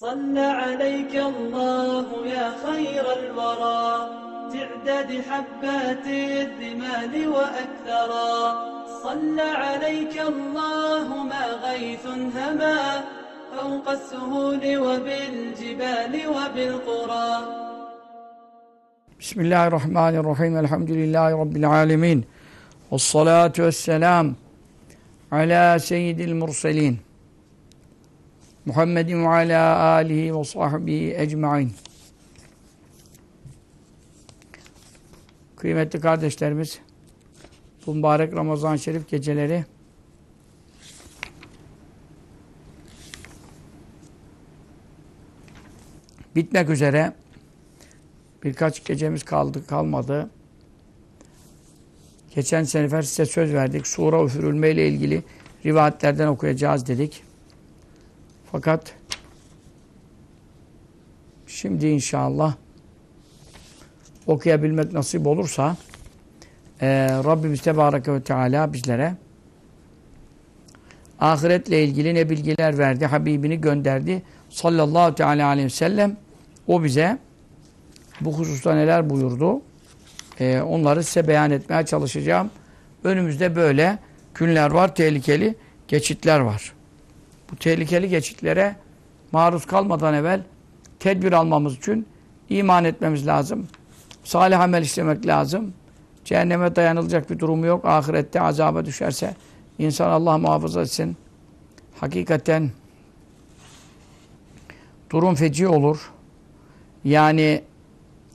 صلى عليك الله يا خير الورى. تعداد حبات الرمال وأكثرا. صلى عليك الله ما غيث هما. فوق السهول وبالجبال وبالقرى. بسم الله الرحمن الرحيم. الحمد لله رب العالمين. والصلاة والسلام على سيد المرسلين. Muhammedin ve ala alihi ve sahbihi ecmain. Kıymetli kardeşlerimiz, bu mübarek Ramazan-ı Şerif geceleri bitmek üzere birkaç gecemiz kaldı kalmadı. Geçen sefer size söz verdik. Sura üfürülme ile ilgili rivayetlerden okuyacağız dedik. Fakat şimdi inşallah okuyabilmek nasip olursa e, Rabbimiz Tebareke ve Teala bizlere ahiretle ilgili ne bilgiler verdi, Habibini gönderdi sallallahu teala aleyhi ve sellem. O bize bu hususta neler buyurdu? Ee, onları size beyan etmeye çalışacağım. Önümüzde böyle günler var, tehlikeli geçitler var. Bu tehlikeli geçitlere maruz kalmadan evvel tedbir almamız için iman etmemiz lazım. Salih amel işlemek lazım. Cehenneme dayanılacak bir durumu yok. Ahirette azaba düşerse insan Allah muhafaza etsin. Hakikaten durum feci olur. Yani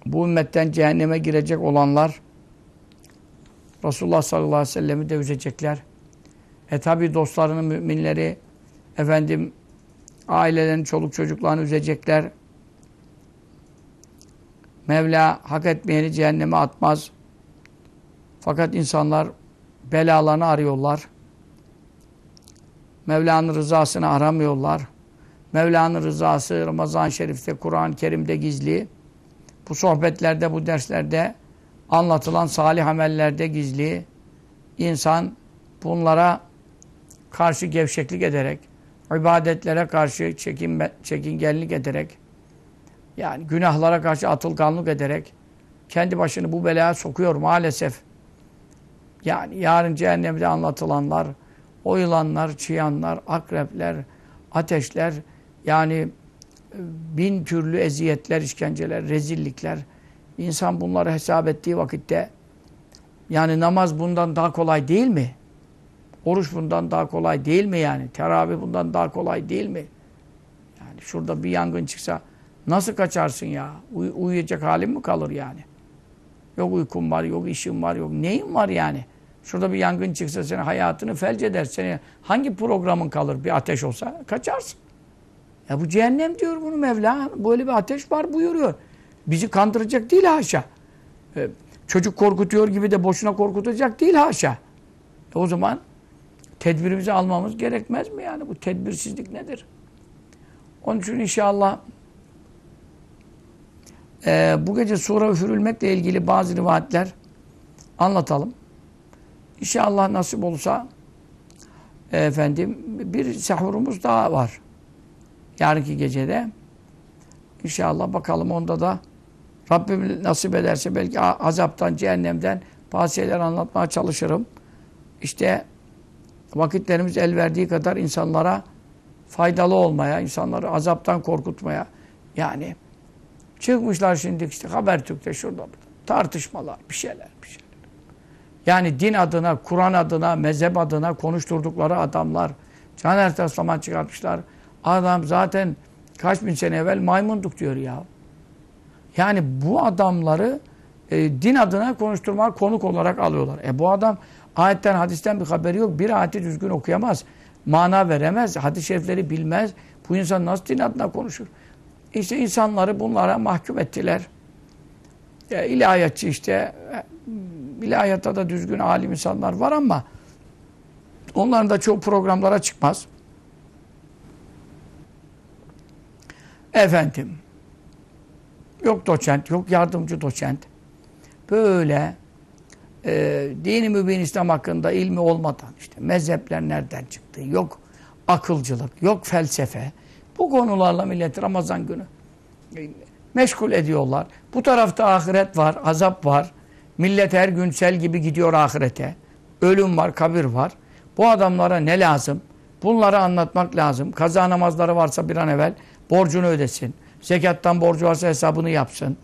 bu ümmetten cehenneme girecek olanlar Resulullah sallallahu aleyhi ve sellem'i de üzecekler. E tabi dostlarının müminleri efendim ailelerin çoluk çocuklarını üzecekler. Mevla hak etmeyeni cehenneme atmaz. Fakat insanlar belalarını arıyorlar. Mevla'nın rızasını aramıyorlar. Mevla'nın rızası Ramazan-ı Şerif'te, Kur'an-ı Kerim'de gizli. Bu sohbetlerde, bu derslerde anlatılan salih amellerde gizli. İnsan bunlara karşı gevşeklik ederek, ibadetlere karşı çekinme, çekingenlik ederek, yani günahlara karşı atılganlık ederek kendi başını bu belaya sokuyor maalesef. Yani yarın cehennemde anlatılanlar, o yılanlar, çıyanlar, akrepler, ateşler, yani bin türlü eziyetler, işkenceler, rezillikler. İnsan bunları hesap ettiği vakitte yani namaz bundan daha kolay değil mi? Oruç bundan daha kolay değil mi yani? Teravih bundan daha kolay değil mi? Yani şurada bir yangın çıksa nasıl kaçarsın ya? Uy uyuyacak halin mi kalır yani? Yok uykum var, yok işim var, yok neyin var yani? Şurada bir yangın çıksa senin hayatını felç eder. Seni hangi programın kalır bir ateş olsa? Kaçarsın. Ya bu cehennem diyor bunu Mevla. Böyle bir ateş var buyuruyor. Bizi kandıracak değil haşa. Ee, çocuk korkutuyor gibi de boşuna korkutacak değil haşa. O zaman tedbirimizi almamız gerekmez mi yani? Bu tedbirsizlik nedir? Onun için inşallah e, bu gece sura üfürülmekle ilgili bazı rivayetler anlatalım. İnşallah nasip olursa e, efendim bir sahurumuz daha var. Yarınki gecede. İnşallah bakalım onda da Rabbim nasip ederse belki azaptan, cehennemden bazı şeyler anlatmaya çalışırım. İşte vakitlerimiz el verdiği kadar insanlara faydalı olmaya, insanları azaptan korkutmaya. Yani çıkmışlar şimdi işte Habertürk'te şurada burada. Tartışmalar, bir şeyler, bir şeyler. Yani din adına, Kur'an adına, mezhep adına konuşturdukları adamlar. Caner Taslaman çıkartmışlar. Adam zaten kaç bin sene evvel maymunduk diyor ya. Yani bu adamları e, din adına konuşturmak konuk olarak alıyorlar. E bu adam ayetten hadisten bir haberi yok. Bir ayeti düzgün okuyamaz. Mana veremez. Hadis-i şerifleri bilmez. Bu insan nasıl din adına konuşur? İşte insanları bunlara mahkum ettiler. E, ilahiyatçı işte ilahiyatta da düzgün alim insanlar var ama onların da çoğu programlara çıkmaz. Efendim, yok doçent, yok yardımcı doçent. Böyle e, dini mübin İslam hakkında ilmi olmadan işte mezhepler nereden çıktı, yok akılcılık, yok felsefe. Bu konularla millet Ramazan günü meşgul ediyorlar. Bu tarafta ahiret var, azap var. Millet her gün sel gibi gidiyor ahirete. Ölüm var, kabir var. Bu adamlara ne lazım? Bunları anlatmak lazım. Kaza namazları varsa bir an evvel borcunu ödesin. Zekattan borcu varsa hesabını yapsın.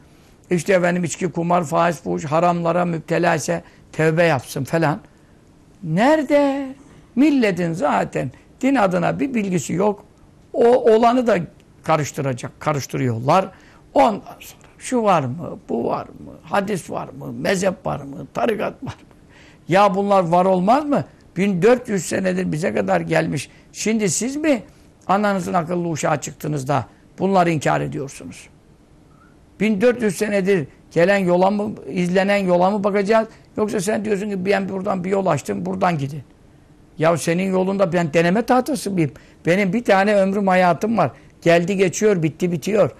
İşte efendim içki, kumar, faiz, fuhuş, haramlara müptela ise tevbe yapsın falan. Nerede? Milletin zaten din adına bir bilgisi yok. O olanı da karıştıracak, karıştırıyorlar. Ondan sonra şu var mı, bu var mı, hadis var mı, mezhep var mı, tarikat var mı? Ya bunlar var olmaz mı? 1400 senedir bize kadar gelmiş. Şimdi siz mi ananızın akıllı uşağı çıktınız da bunları inkar ediyorsunuz? 1400 senedir gelen yola mı, izlenen yola mı bakacağız? Yoksa sen diyorsun ki ben buradan bir yol açtım, buradan gidin. Ya senin yolunda ben deneme tahtası mıyım? Benim bir tane ömrüm hayatım var. Geldi geçiyor, bitti bitiyor.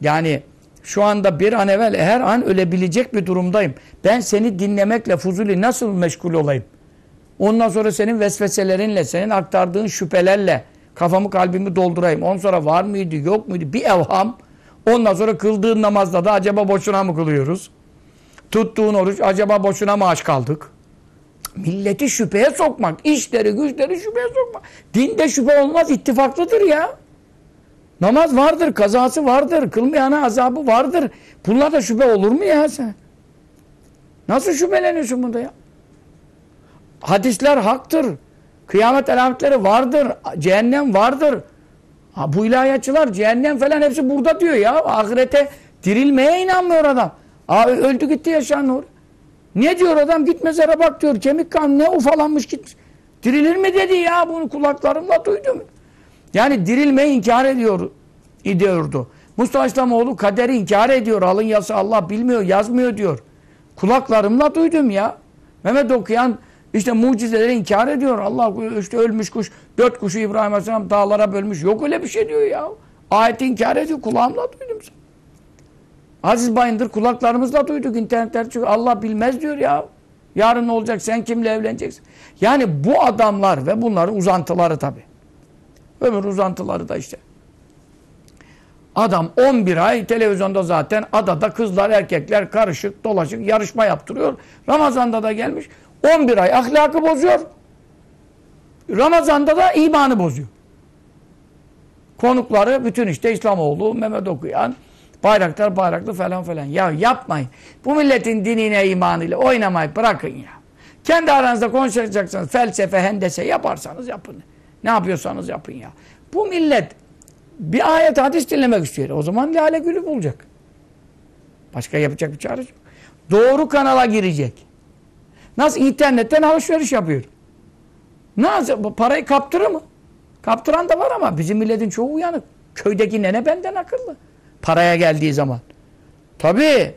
Yani şu anda bir an evvel her an ölebilecek bir durumdayım. Ben seni dinlemekle Fuzuli nasıl meşgul olayım? Ondan sonra senin vesveselerinle, senin aktardığın şüphelerle kafamı kalbimi doldurayım. Ondan sonra var mıydı, yok muydu? Bir evham. Ondan sonra kıldığın namazda da acaba boşuna mı kılıyoruz? Tuttuğun oruç acaba boşuna mı aç kaldık? Milleti şüpheye sokmak, işleri güçleri şüpheye sokmak. Dinde şüphe olmaz, ittifaklıdır ya. Namaz vardır, kazası vardır, kılmayana azabı vardır. Bunlarda şüphe olur mu ya sen? Nasıl şüpheleniyorsun bunda ya? Hadisler haktır. Kıyamet alametleri vardır. Cehennem vardır. Ha, bu ilahiyatçılar cehennem falan hepsi burada diyor ya. Ahirete dirilmeye inanmıyor adam. Aa, öldü gitti yaşan nur. Ne diyor adam? Git mezara bak diyor. Kemik kan ne ufalanmış gitmiş. Dirilir mi dedi ya bunu kulaklarımla duydum. Yani dirilmeyi inkar ediyor, ediyordu. Mustafa İslamoğlu kaderi inkar ediyor. Alın yası Allah bilmiyor, yazmıyor diyor. Kulaklarımla duydum ya. Mehmet okuyan işte mucizeleri inkar ediyor. Allah işte ölmüş kuş, dört kuşu İbrahim Aleyhisselam dağlara bölmüş. Yok öyle bir şey diyor ya. Ayeti inkar ediyor. Kulağımla duydum. Aziz Bayındır kulaklarımızla duyduk internetten çünkü Allah bilmez diyor ya. Yarın ne olacak? Sen kimle evleneceksin? Yani bu adamlar ve bunların uzantıları tabii. Ömür uzantıları da işte. Adam 11 ay televizyonda zaten adada kızlar erkekler karışık dolaşık yarışma yaptırıyor. Ramazan'da da gelmiş 11 ay ahlakı bozuyor. Ramazan'da da imanı bozuyor. Konukları bütün işte İslamoğlu, Mehmet Okuyan, Bayraktar, Bayraklı falan falan. Ya yapmayın. Bu milletin dinine, imanıyla oynamayı bırakın ya. Kendi aranızda konuşacaksınız. Felsefe, hendese yaparsanız yapın. Ne yapıyorsanız yapın ya. Bu millet bir ayet hadis dinlemek istiyor. O zaman lale gülü bulacak. Başka yapacak bir çare yok. Doğru kanala girecek. Nasıl internetten alışveriş yapıyor. Nasıl? Parayı kaptırır mı? Kaptıran da var ama bizim milletin çoğu uyanık. Köydeki nene benden akıllı. Paraya geldiği zaman. Tabii.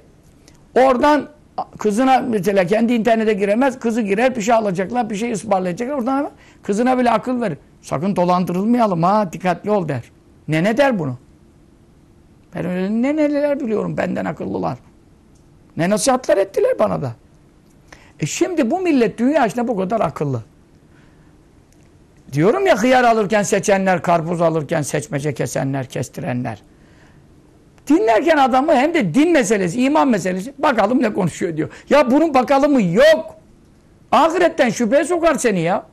Oradan kızına mesela kendi internete giremez. Kızı girer bir şey alacaklar. Bir şey ısmarlayacaklar. Oradan hemen kızına bile akıl verir. Sakın dolandırılmayalım ha. Dikkatli ol der. Nene der bunu. Ben öyle ne neler biliyorum benden akıllılar. Ne nasihatler ettiler bana da. E şimdi bu millet dünya içinde bu kadar akıllı. Diyorum ya hıyar alırken seçenler, karpuz alırken seçmece kesenler, kestirenler. Dinlerken adamı hem de din meselesi, iman meselesi bakalım ne konuşuyor diyor. Ya bunun bakalımı yok. Ahiretten şüpheye sokar seni ya.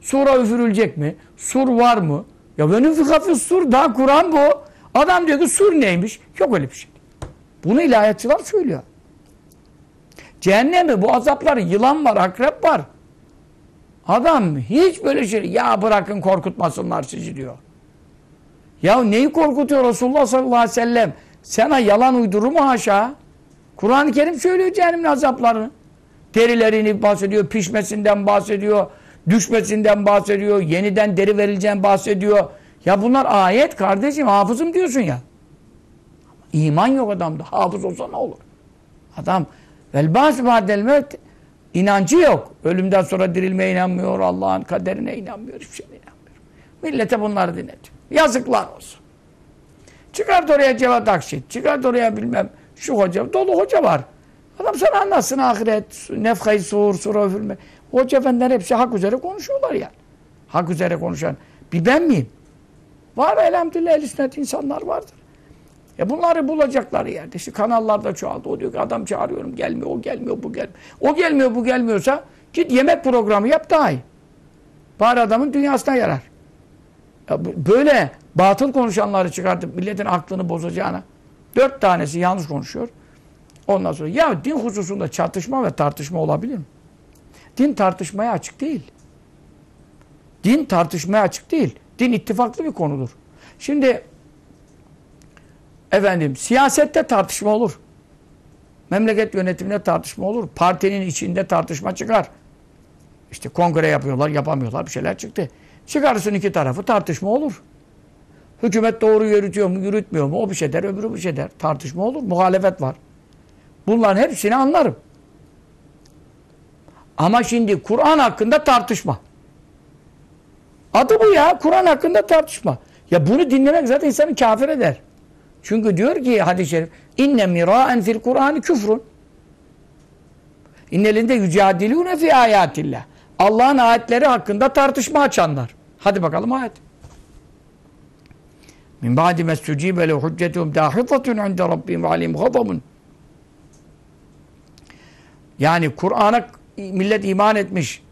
Sura üfürülecek mi? Sur var mı? Ya benim fıkhafı sur daha Kur'an bu. Adam diyor ki sur neymiş? Yok öyle bir şey. Bunu ilahiyatçılar söylüyor. Cehennemi bu azapları yılan var, akrep var. Adam hiç böyle şey ya bırakın korkutmasınlar sizi diyor. Ya neyi korkutuyor Resulullah sallallahu aleyhi ve sellem? Sana yalan uydurur mu haşa? Kur'an-ı Kerim söylüyor cehennemin azaplarını. Derilerini bahsediyor, pişmesinden bahsediyor, düşmesinden bahsediyor, yeniden deri verileceğini bahsediyor. Ya bunlar ayet kardeşim, hafızım diyorsun ya. İman yok adamda. Hafız olsa ne olur? Adam vel bâs ba'del mevt inancı yok. Ölümden sonra dirilmeye inanmıyor, Allah'ın kaderine inanmıyor, hiçbir şeye inanmıyor. Millete bunları dinletiyor. Yazıklar olsun. Çıkart oraya Cevat Akşit, çıkart oraya bilmem şu hoca, dolu hoca var. Adam sana anlatsın ahiret, nefkayı sur, sura üfürme. Hoca efendiler hepsi hak üzere konuşuyorlar yani. Hak üzere konuşan. Bir ben miyim? Var elhamdülillah el insanlar vardır. E bunları bulacakları yerde. İşte kanallarda çoğaldı. O diyor ki adam çağırıyorum gelmiyor, o gelmiyor, bu gelmiyor. O gelmiyor, bu gelmiyorsa git yemek programı yap daha iyi. Bari adamın dünyasına yarar. Ya böyle batıl konuşanları çıkartıp milletin aklını bozacağına dört tanesi yanlış konuşuyor. Ondan sonra ya din hususunda çatışma ve tartışma olabilir mi? Din tartışmaya açık değil. Din tartışmaya açık değil. Din ittifaklı bir konudur. Şimdi efendim siyasette tartışma olur. Memleket yönetiminde tartışma olur. Partinin içinde tartışma çıkar. İşte kongre yapıyorlar, yapamıyorlar bir şeyler çıktı. Çıkarsın iki tarafı tartışma olur. Hükümet doğru yürütüyor mu, yürütmüyor mu? O bir şey der, öbürü bir şey der. Tartışma olur, muhalefet var. Bunların hepsini anlarım. Ama şimdi Kur'an hakkında tartışma. Adı bu ya. Kur'an hakkında tartışma. Ya bunu dinlemek zaten insanı kafir eder. Çünkü diyor ki hadis-i şerif inne miraen fil Kur'an küfrun. İnnelinde yücadilûne fi ayatillah. Allah'ın ayetleri hakkında tartışma açanlar. Hadi bakalım ayet. Min ba'di mes'ucibe le hüccetum dahifatun inde rabbim ve alim gadabun. Yani Kur'an'a millet iman etmiş.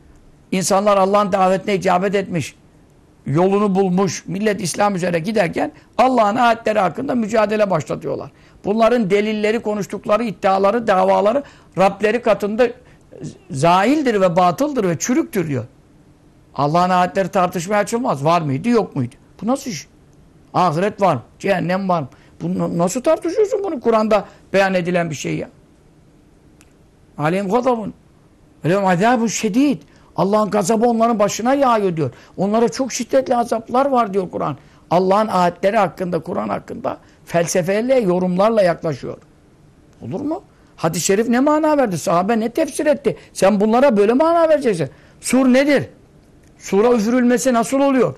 İnsanlar Allah'ın davetine icabet etmiş. Yolunu bulmuş. Millet İslam üzere giderken Allah'ın ayetleri hakkında mücadele başlatıyorlar. Bunların delilleri, konuştukları iddiaları, davaları Rableri katında zaildir ve batıldır ve çürüktür diyor. Allah'ın ayetleri tartışmaya açılmaz. Var mıydı, yok muydu? Bu nasıl iş? Ahiret var mı? Cehennem var mı? Bunu nasıl tartışıyorsun bunu Kur'an'da beyan edilen bir şey ya? Aleyhim gadabun. Velem azabun şedid. Allah'ın gazabı onların başına yağıyor diyor. Onlara çok şiddetli azaplar var diyor Kur'an. Allah'ın ayetleri hakkında, Kur'an hakkında felsefeyle, yorumlarla yaklaşıyor. Olur mu? Hadis-i şerif ne mana verdi? Sahabe ne tefsir etti? Sen bunlara böyle mana vereceksin. Sur nedir? Sura üfürülmesi nasıl oluyor?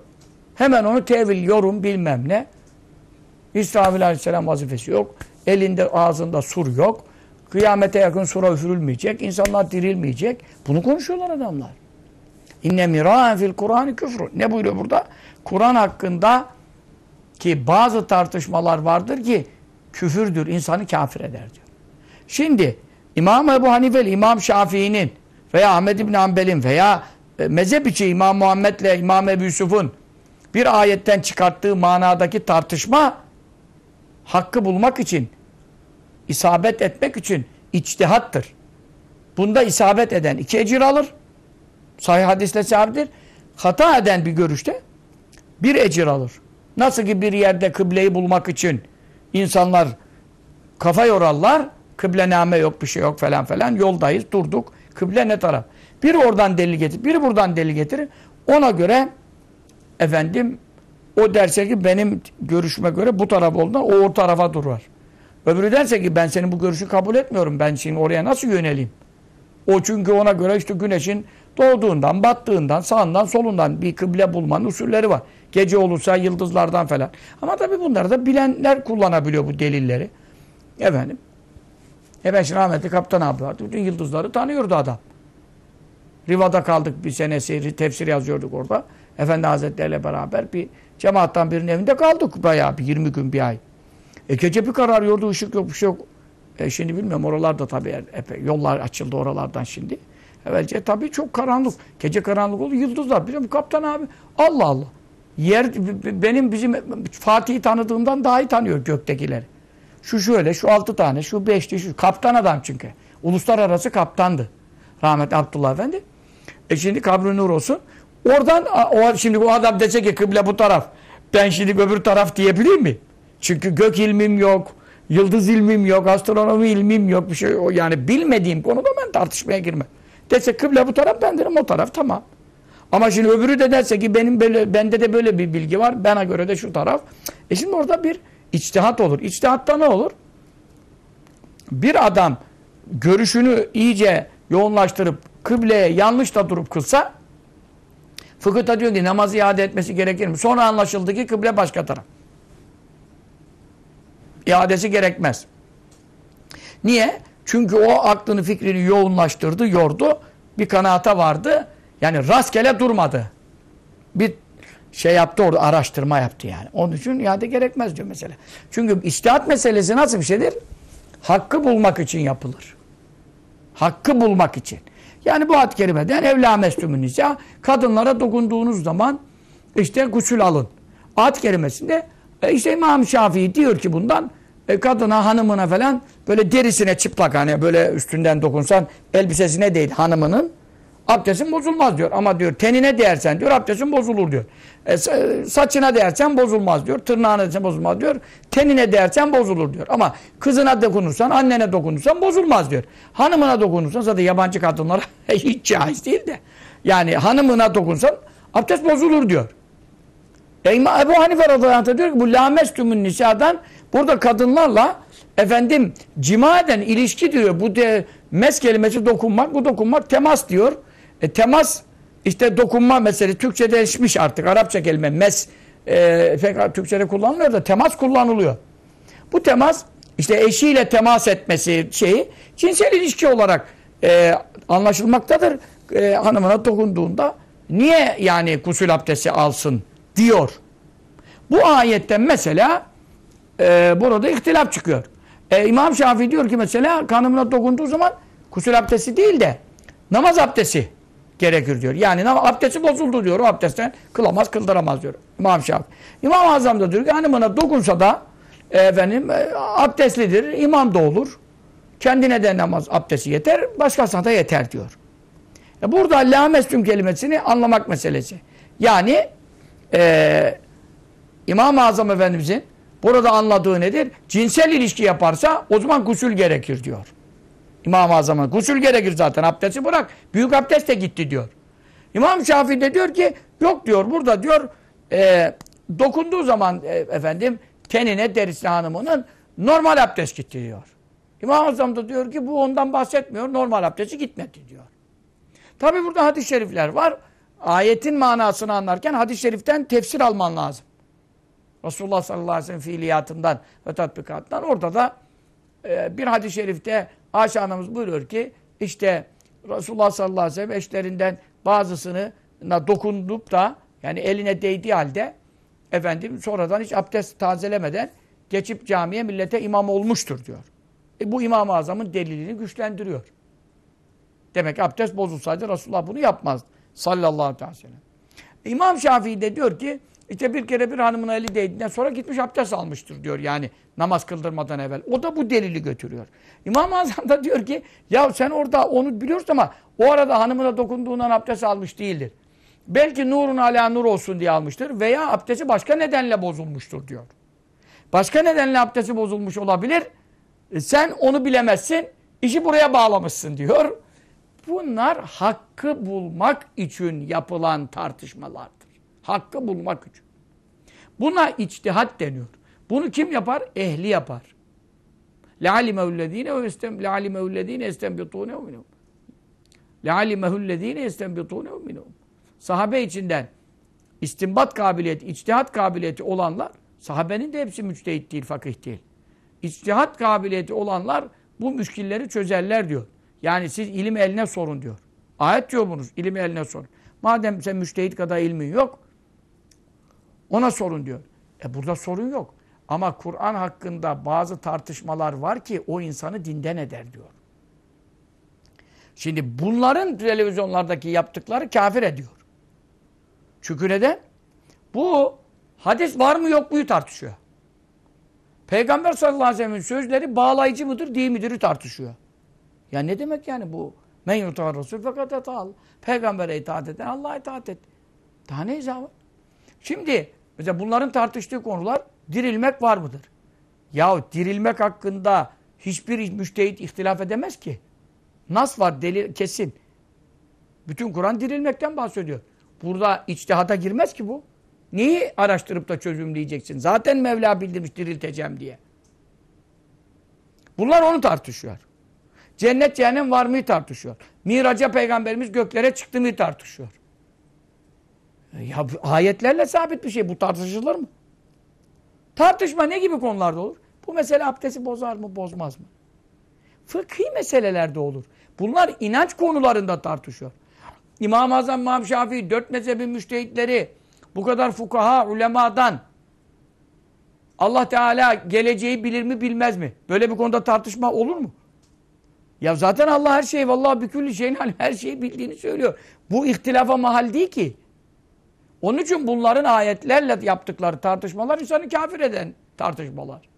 Hemen onu tevil, yorum bilmem ne. İsrafil aleyhisselam vazifesi yok. Elinde ağzında sur yok. Kıyamete yakın sura üfürülmeyecek. insanlar dirilmeyecek. Bunu konuşuyorlar adamlar. İnne miraen fil Kur'an küfrü. Ne buyuruyor burada? Kur'an hakkında ki bazı tartışmalar vardır ki küfürdür, insanı kafir eder diyor. Şimdi İmam Ebu Hanife'li, İmam Şafii'nin veya Ahmed İbni Hanbel'in veya e, mezhep içi İmam Muhammed'le İmam Ebu Yusuf'un bir ayetten çıkarttığı manadaki tartışma hakkı bulmak için isabet etmek için içtihattır. Bunda isabet eden iki ecir alır. Sahih hadisle sabittir. Hata eden bir görüşte bir ecir alır. Nasıl ki bir yerde kıbleyi bulmak için insanlar kafa yorarlar. Kıblename yok, bir şey yok falan falan. Yoldayız, durduk. Kıble ne taraf? Biri oradan delil getirir, biri buradan delil getirir. Ona göre efendim o derse ki benim görüşüme göre bu taraf olduğundan o o tarafa durur. Öbürü derse ki ben senin bu görüşü kabul etmiyorum. Ben şimdi oraya nasıl yöneleyim? O çünkü ona göre işte güneşin doğduğundan, battığından, sağından, solundan bir kıble bulmanın usulleri var. Gece olursa yıldızlardan falan. Ama tabii bunları da bilenler kullanabiliyor bu delilleri. Efendim. E ben şimdi rahmetli kaptan abi vardı. Bütün yıldızları tanıyordu adam. Riva'da kaldık bir senesi, tefsir yazıyorduk orada. Efendi Hazretleriyle beraber bir cemaattan birinin evinde kaldık bayağı bir 20 gün bir ay. E gece bir kararıyordu, ışık yok, bir şey yok. E şimdi bilmiyorum oralarda tabii epey yollar açıldı oralardan şimdi. Evvelce tabii çok karanlık. Gece karanlık oldu, yıldızlar. Biliyorum kaptan abi Allah Allah. Yer benim bizim Fatih'i tanıdığımdan daha iyi tanıyor göktekileri. Şu şöyle, şu altı tane, şu beşti, şu kaptan adam çünkü. Uluslararası kaptandı. Rahmet Abdullah Efendi. E şimdi kabri nur olsun. Oradan o şimdi bu adam dese ki kıble bu taraf. Ben şimdi öbür taraf diyebilir mi? Çünkü gök ilmim yok, yıldız ilmim yok, astronomi ilmim yok bir şey o yani bilmediğim konuda ben tartışmaya girmem. Dese kıble bu taraf ben o taraf tamam. Ama şimdi öbürü de derse ki benim böyle bende de böyle bir bilgi var. Bana göre de şu taraf. E şimdi orada bir içtihat olur. İçtihatta ne olur? Bir adam görüşünü iyice yoğunlaştırıp kıbleye yanlış da durup kılsa fıkıhta diyor ki namazı iade etmesi gerekir mi? Sonra anlaşıldı ki kıble başka taraf. İadesi gerekmez. Niye? Çünkü o aklını fikrini yoğunlaştırdı, yordu. Bir kanaata vardı. Yani rastgele durmadı. Bir şey yaptı orada araştırma yaptı yani. Onun için iade gerekmez diyor mesela. Çünkü istihat meselesi nasıl bir şeydir? Hakkı bulmak için yapılır. Hakkı bulmak için. Yani bu ad-i kerimeden evlâ mestümün nisa kadınlara dokunduğunuz zaman işte gusül alın. Ad kerimesinde e işte İmam Şafii diyor ki bundan e, kadına, hanımına falan böyle derisine çıplak hani böyle üstünden dokunsan elbisesine değil hanımının abdestin bozulmaz diyor. Ama diyor tenine değersen diyor abdestin bozulur diyor. E, saçına değersen bozulmaz diyor. Tırnağına değersen bozulmaz diyor. Tenine değersen bozulur diyor. Ama kızına dokunursan, annene dokunursan bozulmaz diyor. Hanımına dokunursan zaten yabancı kadınlara hiç caiz değil de. Yani hanımına dokunsan abdest bozulur diyor. E, Ebu Hanife radıyallahu diyor ki bu lamestümün nisadan burada kadınlarla efendim cima eden ilişki diyor. Bu de mes kelimesi dokunmak, bu dokunmak temas diyor. E, temas işte dokunma meselesi Türkçe'de değişmiş artık. Arapça kelime mes e, pek Türkçe'de kullanılıyor da temas kullanılıyor. Bu temas işte eşiyle temas etmesi şeyi cinsel ilişki olarak e, anlaşılmaktadır. E, hanımına dokunduğunda niye yani gusül abdesti alsın diyor. Bu ayetten mesela e, burada ihtilaf çıkıyor. E, İmam Şafii diyor ki mesela hanımına dokunduğu zaman gusül abdesti değil de namaz abdesti gerekir diyor. Yani abdesti bozuldu diyor. O abdestten kılamaz, kıldıramaz diyor. İmam Şafii. İmam Azam da diyor ki hanımına dokunsa da e, efendim e, abdestlidir. imam da olur. Kendine de namaz abdesti yeter. Başkasına da yeter diyor. E, burada la meslum kelimesini anlamak meselesi. Yani e, İmam-ı Azam Efendimizin burada anladığı nedir? Cinsel ilişki yaparsa o zaman gusül gerekir diyor. İmam-ı Azam'a gusül gerekir zaten abdesti bırak. Büyük abdest de gitti diyor. İmam Şafii de diyor ki yok diyor burada diyor e, dokunduğu zaman e, efendim tenine derisine hanımının normal abdest gitti diyor. İmam Azam da diyor ki bu ondan bahsetmiyor. Normal abdesti gitmedi diyor. Tabi burada hadis-i şerifler var. Ayetin manasını anlarken hadis-i şeriften tefsir alman lazım. Resulullah sallallahu aleyhi ve sellem fiiliyatından ve tatbikatından orada da e, bir hadis-i şerifte Ayşe anamız buyuruyor ki işte Resulullah sallallahu aleyhi ve sellem eşlerinden bazısını dokundup da yani eline değdiği halde efendim sonradan hiç abdest tazelemeden geçip camiye millete imam olmuştur diyor. E, bu İmam-ı Azam'ın delilini güçlendiriyor. Demek ki abdest bozulsaydı Resulullah bunu yapmazdı. Sallallahu aleyhi ve sellem. İmam Şafii de diyor ki işte bir kere bir hanımın eli değdiğinden sonra gitmiş abdest almıştır diyor yani namaz kıldırmadan evvel. O da bu delili götürüyor. İmam-ı Azam da diyor ki ya sen orada onu biliyorsun ama o arada hanımına dokunduğundan abdest almış değildir. Belki nurun ala nur olsun diye almıştır veya abdesti başka nedenle bozulmuştur diyor. Başka nedenle abdesti bozulmuş olabilir. E sen onu bilemezsin. İşi buraya bağlamışsın diyor. Bunlar hakkı bulmak için yapılan tartışmalardır. Hakkı bulmak için. Buna içtihat deniyor. Bunu kim yapar? Ehli yapar. لَعَلِمَهُ الَّذ۪ينَ اَسْتَنْبِطُونَهُ مِنْهُمْ لَعَلِمَهُ الَّذ۪ينَ اَسْتَنْبِطُونَهُ مِنْهُمْ Sahabe içinden istinbat kabiliyeti, içtihat kabiliyeti olanlar, sahabenin de hepsi müçtehit değil, fakih değil. İçtihat kabiliyeti olanlar bu müşkilleri çözerler diyor. Yani siz ilim eline sorun diyor. Ayet diyor bunuz, ilim eline sorun. Madem sen müştehit kadar ilmin yok, ona sorun diyor. E burada sorun yok. Ama Kur'an hakkında bazı tartışmalar var ki o insanı dinden eder diyor. Şimdi bunların televizyonlardaki yaptıkları kafir ediyor. Çünkü neden? Bu hadis var mı yok muyu tartışıyor. Peygamber sallallahu aleyhi ve sellem'in sözleri bağlayıcı mıdır değil midir tartışıyor. Ya ne demek yani bu? Men yutar Resul fakat etal. Peygambere itaat eden Allah'a itaat et. Daha ne izah var? Şimdi mesela bunların tartıştığı konular dirilmek var mıdır? Ya dirilmek hakkında hiçbir müştehit ihtilaf edemez ki. Nas var delil kesin. Bütün Kur'an dirilmekten bahsediyor. Burada içtihata girmez ki bu. Neyi araştırıp da çözümleyeceksin? Zaten Mevla bildirmiş dirilteceğim diye. Bunlar onu tartışıyor. Cennet cehennem var mı tartışıyor. Miraca peygamberimiz göklere çıktı mı tartışıyor. Ya ayetlerle sabit bir şey. Bu tartışılır mı? Tartışma ne gibi konularda olur? Bu mesele abdesti bozar mı, bozmaz mı? Fıkhi meselelerde olur. Bunlar inanç konularında tartışıyor. İmam-ı Azam, İmam Şafii, dört mezhebin müştehitleri bu kadar fukaha, ulemadan Allah Teala geleceği bilir mi bilmez mi? Böyle bir konuda tartışma olur mu? Ya zaten Allah her şeyi vallahi bükülü şeyin alim her şeyi bildiğini söylüyor. Bu ihtilafa mahal değil ki. Onun için bunların ayetlerle yaptıkları tartışmalar insanı kafir eden tartışmalar.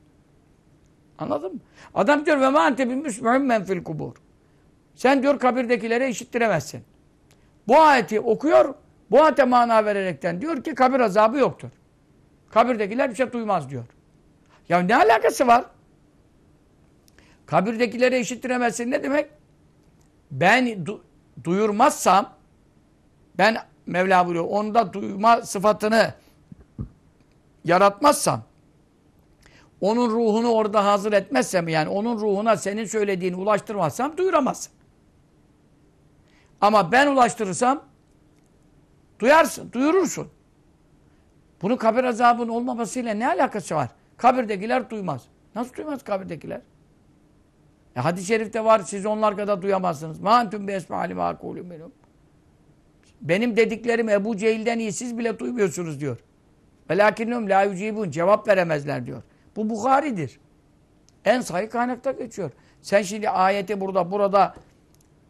Anladın mı? Adam diyor ve ma ente bimusmuhimmen fil kubur. Sen diyor kabirdekilere işittiremezsin. Bu ayeti okuyor, bu ayete mana vererekten diyor ki kabir azabı yoktur. Kabirdekiler bir şey duymaz diyor. Ya ne alakası var? Kabirdekilere işittiremezsin ne demek? Ben du duyurmazsam ben Mevla buyuruyor onda duyma sıfatını yaratmazsam onun ruhunu orada hazır etmezsem yani onun ruhuna senin söylediğini ulaştırmazsam duyuramazsın. Ama ben ulaştırırsam duyarsın, duyurursun. Bunun kabir azabının olmamasıyla ne alakası var? Kabirdekiler duymaz. Nasıl duymaz kabirdekiler? E hadis-i şerifte var siz onlar kadar duyamazsınız. Ma entum bi esma'ali ma benim. Dediklerim Ebu Cehil'den iyi siz bile duymuyorsunuz diyor. Velakinnum la cevap veremezler diyor. Bu Bukhari'dir. En sahih kaynakta geçiyor. Sen şimdi ayeti burada burada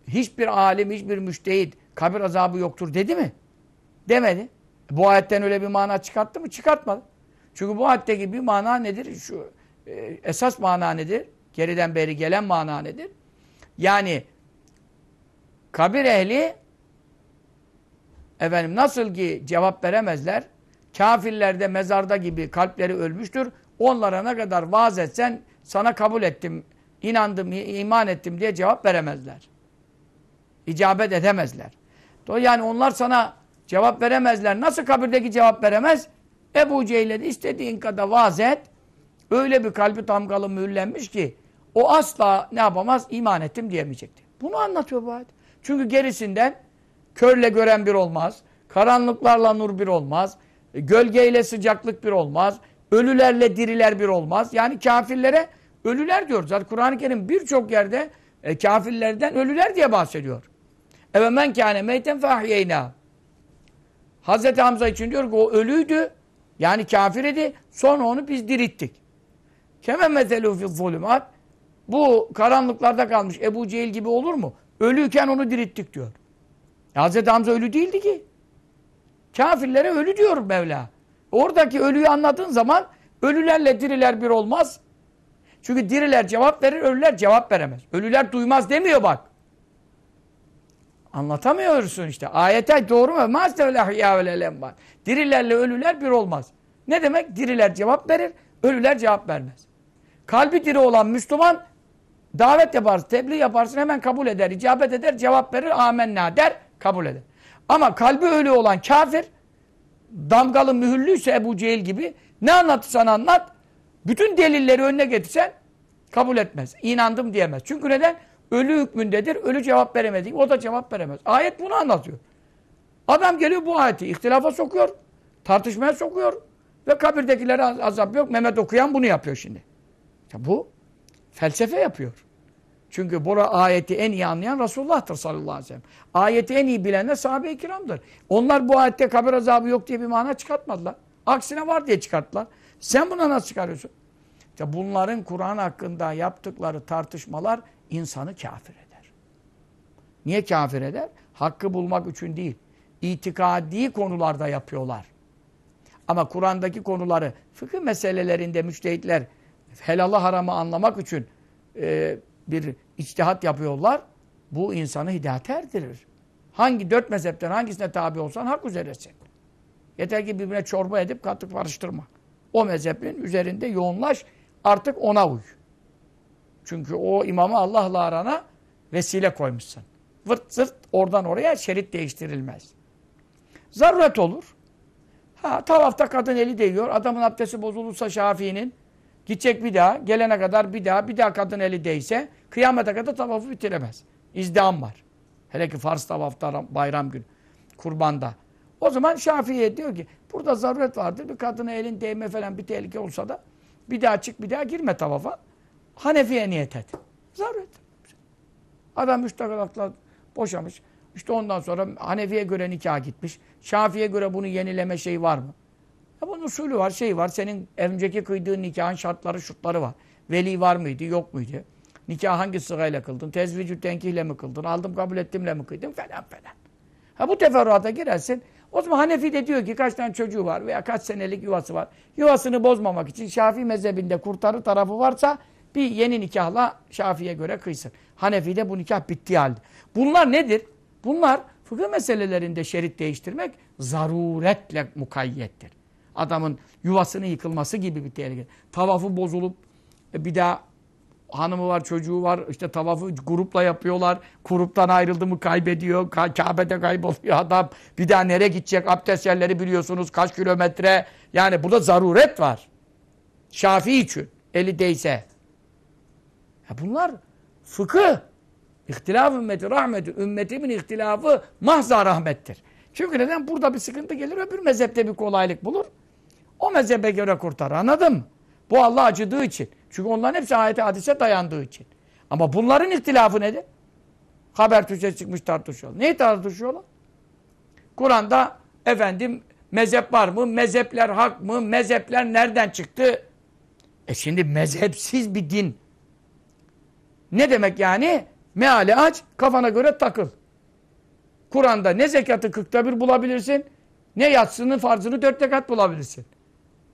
hiçbir alim, hiçbir müştehit kabir azabı yoktur dedi mi? Demedi. Bu ayetten öyle bir mana çıkarttı mı? Çıkartmadı. Çünkü bu ayetteki bir mana nedir? Şu e, esas mana nedir? Geriden beri gelen mana nedir? Yani kabir ehli efendim nasıl ki cevap veremezler? Kafirler de mezarda gibi kalpleri ölmüştür. Onlara ne kadar vaaz etsen sana kabul ettim, inandım, iman ettim diye cevap veremezler. İcabet edemezler. Yani onlar sana cevap veremezler. Nasıl kabirdeki cevap veremez? Ebu Cehil'e istediğin kadar vaaz et. Öyle bir kalbi damgalı mühürlenmiş ki o asla ne yapamaz? İman ettim diyemeyecekti. Bunu anlatıyor bu ayet. Çünkü gerisinden körle gören bir olmaz. Karanlıklarla nur bir olmaz. Gölgeyle sıcaklık bir olmaz. Ölülerle diriler bir olmaz. Yani kafirlere ölüler diyor. Zaten Kur'an-ı Kerim birçok yerde e, kafirlerden ölüler diye bahsediyor. Eve men kâne meyten fahyeyna. Hazreti Hamza için diyor ki o ölüydü. Yani kafir idi. Sonra onu biz dirittik. Kemen mezelû fi zulümat. Bu karanlıklarda kalmış Ebu Cehil gibi olur mu? Ölüyken onu dirittik diyor. E Hazreti Hamza ölü değildi ki. Kafirlere ölü diyor Mevla. Oradaki ölüyü anladığın zaman ölülerle diriler bir olmaz. Çünkü diriler cevap verir, ölüler cevap veremez. Ölüler duymaz demiyor bak. Anlatamıyorsun işte. Ayete doğru mu? Mazdevlahiyâ velelembâ. Dirilerle ölüler bir olmaz. Ne demek? Diriler cevap verir, ölüler cevap vermez. Kalbi diri olan Müslüman davet yaparsın, tebliğ yaparsın hemen kabul eder, icabet eder, cevap verir, amenna der, kabul eder. Ama kalbi ölü olan kafir damgalı mühürlüyse Ebu Cehil gibi ne anlatırsan anlat bütün delilleri önüne getirsen kabul etmez. İnandım diyemez. Çünkü neden? Ölü hükmündedir. Ölü cevap veremedi. O da cevap veremez. Ayet bunu anlatıyor. Adam geliyor bu ayeti ihtilafa sokuyor. Tartışmaya sokuyor. Ve kabirdekilere azap yok. Mehmet okuyan bunu yapıyor şimdi. Ya bu felsefe yapıyor. Çünkü bu ayeti en iyi anlayan Resulullah'tır sallallahu aleyhi ve sellem. Ayeti en iyi bilenler sahabe-i kiramdır. Onlar bu ayette kabir azabı yok diye bir mana çıkartmadılar. Aksine var diye çıkarttılar. Sen buna nasıl çıkarıyorsun? İşte bunların Kur'an hakkında yaptıkları tartışmalar insanı kafir eder. Niye kafir eder? Hakkı bulmak için değil. İtikadi konularda yapıyorlar. Ama Kur'an'daki konuları fıkıh meselelerinde müştehitler helalı haramı anlamak için e, bir içtihat yapıyorlar. Bu insanı hidayete erdirir. Hangi dört mezhepten hangisine tabi olsan hak üzeresin. Yeter ki birbirine çorba edip katık karıştırma. O mezhebin üzerinde yoğunlaş artık ona uy. Çünkü o imamı Allah'la arana vesile koymuşsun. Vırt zırt oradan oraya şerit değiştirilmez. Zaruret olur. Ha tavafta kadın eli değiyor. Adamın abdesti bozulursa Şafii'nin gidecek bir daha. Gelene kadar bir daha. Bir daha kadın eli değse kıyamete kadar tavafı bitiremez. İzdiham var. Hele ki farz tavafta bayram günü. Kurbanda. O zaman Şafii'ye diyor ki burada zaruret vardır. Bir kadına elin değme falan bir tehlike olsa da bir daha çık bir daha girme tavafa. Hanefi'ye niyet et. Zaruret. Adam üç takılakla boşamış. İşte ondan sonra Hanefi'ye göre nikah gitmiş. Şafi'ye göre bunu yenileme şeyi var mı? Ya bunun usulü var, şey var. Senin önceki kıydığın nikahın şartları, şurtları var. Veli var mıydı, yok muydu? Nikah hangi sırayla kıldın? Tezvicü tenkihle mi kıldın? Aldım kabul ettimle mi kıydın? Falan falan. Ha bu teferruata girersin. O zaman Hanefi de diyor ki kaç tane çocuğu var veya kaç senelik yuvası var. Yuvasını bozmamak için Şafii mezhebinde kurtarı tarafı varsa bir yeni nikahla Şafii'ye göre kıysın. Hanefi'de bu nikah bittiği halde. Bunlar nedir? Bunlar fıkıh meselelerinde şerit değiştirmek zaruretle mukayyettir. Adamın yuvasının yıkılması gibi bir tehlike. Tavafı bozulup e, bir daha hanımı var, çocuğu var. işte tavafı grupla yapıyorlar. Gruptan ayrıldı mı kaybediyor. Ka Kabe'de kayboluyor adam. Bir daha nereye gidecek? Abdest yerleri biliyorsunuz. Kaç kilometre. Yani burada zaruret var. Şafii için. Eli değse. Ya bunlar fıkıh. İhtilaf ümmeti rahmeti. Ümmetimin ihtilafı mahza rahmettir. Çünkü neden? Burada bir sıkıntı gelir. Öbür mezhepte bir kolaylık bulur. O mezhebe göre kurtar. Anladın mı? Bu Allah acıdığı için. Çünkü onların hepsi ayete hadise dayandığı için. Ama bunların ihtilafı nedir? Haber Türkçe çıkmış tartışıyorlar. Neyi tartışıyorlar? Kur'an'da efendim mezhep var mı? Mezhepler hak mı? Mezhepler nereden çıktı? E şimdi mezhepsiz bir din. Ne demek yani? Meali aç, kafana göre takıl. Kur'an'da ne zekatı kırkta bir bulabilirsin, ne yatsının farzını dört rekat bulabilirsin.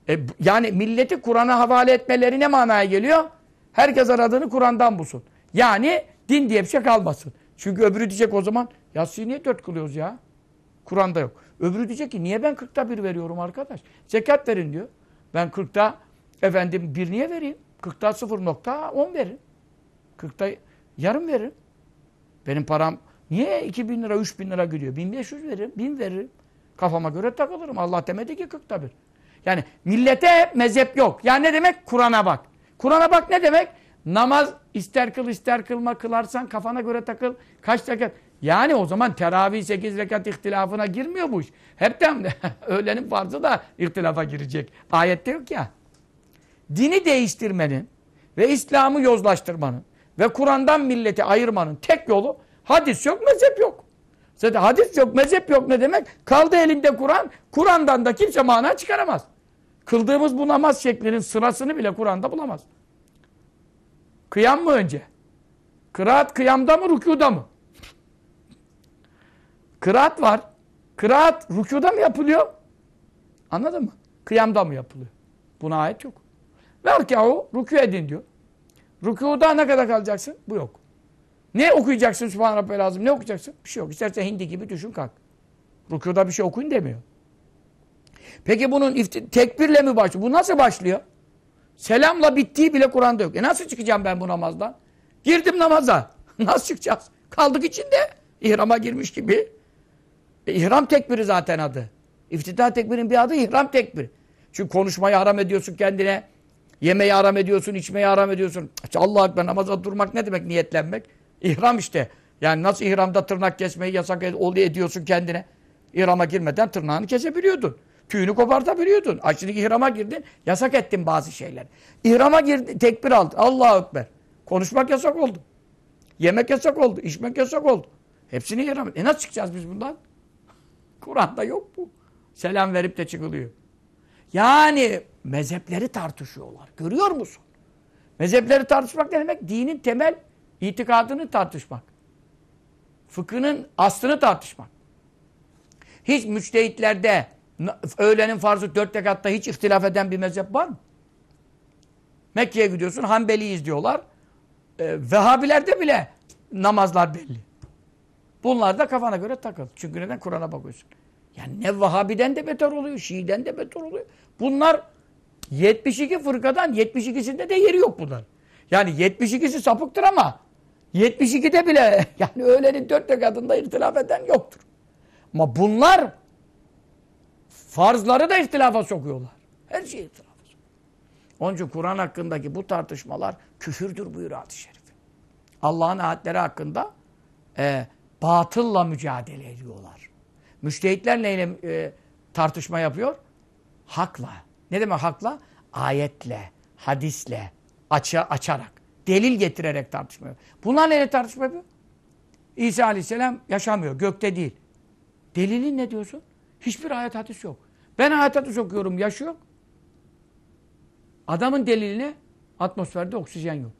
E, yani milleti Kur'an'a havale etmeleri ne manaya geliyor? Herkes aradığını Kur'an'dan bulsun. Yani din diye bir şey kalmasın. Çünkü öbürü diyecek o zaman yatsıyı niye dört kılıyoruz ya? Kur'an'da yok. Öbürü diyecek ki niye ben kırkta bir veriyorum arkadaş? Zekat verin diyor. Ben kırkta efendim bir niye vereyim? Kırkta sıfır nokta on verin. Kırkta yarım veririm. Benim param niye iki bin lira, üç bin lira gidiyor? Bin beş yüz veririm, bin veririm. Kafama göre takılırım. Allah demedi ki kırkta bir. Yani millete mezhep yok. Yani ne demek? Kur'an'a bak. Kur'an'a bak ne demek? Namaz ister kıl ister kılma kılarsan kafana göre takıl. Kaç rekat? Yani o zaman teravih 8 rekat ihtilafına girmiyor bu iş. Hepten öğlenin farzı da ihtilafa girecek. Ayette yok ya. Dini değiştirmenin ve İslam'ı yozlaştırmanın ve Kur'an'dan milleti ayırmanın tek yolu hadis yok, mezhep yok. Zaten hadis yok, mezhep yok ne demek? Kaldı elinde Kur'an, Kur'an'dan da kimse mana çıkaramaz. Kıldığımız bu namaz şeklinin sırasını bile Kur'an'da bulamaz. Kıyam mı önce? Kıraat kıyamda mı, rükuda mı? Kıraat var. Kıraat rükuda mı yapılıyor? Anladın mı? Kıyamda mı yapılıyor? Buna ayet yok. Verkâhu, rükû edin diyor. Rükuda ne kadar kalacaksın? Bu yok. Ne okuyacaksın Sübhan Rabbel lazım? Ne okuyacaksın? Bir şey yok. İstersen hindi gibi düşün kalk. Rükuda bir şey okuyun demiyor. Peki bunun tekbirle mi başlıyor? Bu nasıl başlıyor? Selamla bittiği bile Kur'an'da yok. E nasıl çıkacağım ben bu namazdan? Girdim namaza. nasıl çıkacağız? Kaldık içinde. İhrama girmiş gibi. E, ihram tekbiri zaten adı. İftitah tekbirin bir adı ihram tekbiri. Çünkü konuşmayı haram ediyorsun kendine. Yemeği haram ediyorsun, içmeyi haram ediyorsun. Allah Ekber namaza durmak ne demek niyetlenmek? İhram işte. Yani nasıl ihramda tırnak kesmeyi yasak ediyorsun kendine. İhrama girmeden tırnağını kesebiliyordun. Tüyünü kopartabiliyordun. Ay ihrama girdin, yasak ettin bazı şeyler. İhrama girdin, tekbir aldın. Allahu Ekber. Konuşmak yasak oldu. Yemek yasak oldu, içmek yasak oldu. Hepsini ihram E nasıl çıkacağız biz bundan? Kur'an'da yok bu. Selam verip de çıkılıyor. Yani mezhepleri tartışıyorlar. Görüyor musun? Mezhepleri tartışmak ne demek? Dinin temel itikadını tartışmak. Fıkhının aslını tartışmak. Hiç müçtehitlerde öğlenin farzı dört rekatta hiç ihtilaf eden bir mezhep var mı? Mekke'ye gidiyorsun Hanbeliyiz diyorlar. E, Vehhabilerde bile namazlar belli. Bunlar da kafana göre takıl. Çünkü neden? Kur'an'a bakıyorsun. Yani ne Vahabi'den de beter oluyor, Şii'den de beter oluyor. Bunlar 72 fırkadan 72'sinde de yeri yok bunlar. Yani 72'si sapıktır ama 72'de bile yani öğlenin dört rekatında ihtilaf eden yoktur. Ama bunlar farzları da ihtilafa sokuyorlar. Her şeyi ihtilafa sokuyor. Onun Kur'an hakkındaki bu tartışmalar küfürdür buyuruyor hadis-i şerif. Allah'ın ayetleri hakkında e, batılla mücadele ediyorlar. Müştehitler neyle e, tartışma yapıyor? Hakla. Ne demek hakla? Ayetle, hadisle, açı, açarak, delil getirerek tartışma yapıyor. Bunlar neyle tartışma yapıyor? İsa aleyhisselam yaşamıyor. Gökte değil. Delilin ne diyorsun? Hiçbir ayet hadis yok. Ben ayet hadis okuyorum. Yaşıyor. Adamın deliline atmosferde oksijen yok.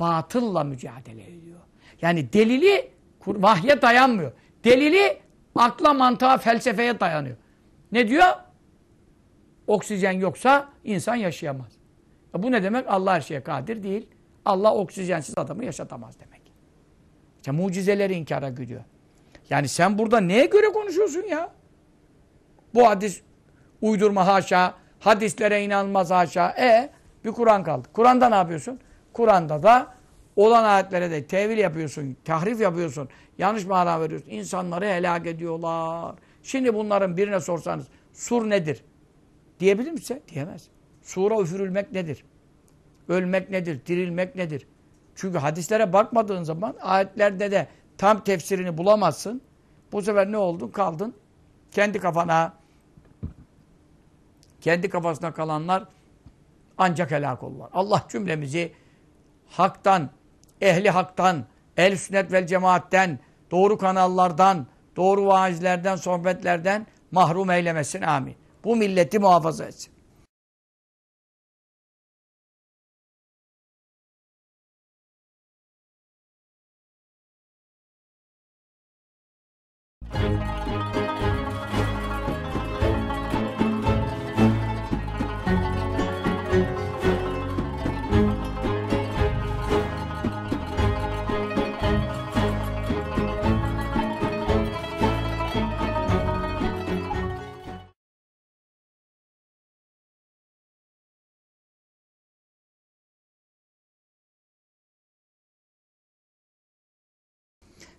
Batılla mücadele ediyor. Yani delili vahye dayanmıyor. Delili akla, mantığa, felsefeye dayanıyor. Ne diyor? Oksijen yoksa insan yaşayamaz. Ya bu ne demek? Allah her şeye kadir değil. Allah oksijensiz adamı yaşatamaz demek. İşte mucizeleri inkara gidiyor. Yani sen burada neye göre konuşuyorsun ya? Bu hadis uydurma haşa, hadislere inanmaz haşa. E bir Kur'an kaldı. Kur'an'da ne yapıyorsun? Kur'an'da da olan ayetlere de tevil yapıyorsun, tahrif yapıyorsun, yanlış mana veriyorsun. İnsanları helak ediyorlar. Şimdi bunların birine sorsanız sur nedir? Diyebilir misin? Diyemez. Sura üfürülmek nedir? Ölmek nedir? Dirilmek nedir? Çünkü hadislere bakmadığın zaman ayetlerde de tam tefsirini bulamazsın. Bu sefer ne oldun? Kaldın. Kendi kafana kendi kafasına kalanlar ancak helak olurlar. Allah cümlemizi haktan, ehli haktan, el sünnet vel cemaatten, doğru kanallardan, doğru vaazlerden, sohbetlerden mahrum eylemesin. Amin. Bu milleti muhafaza etsin.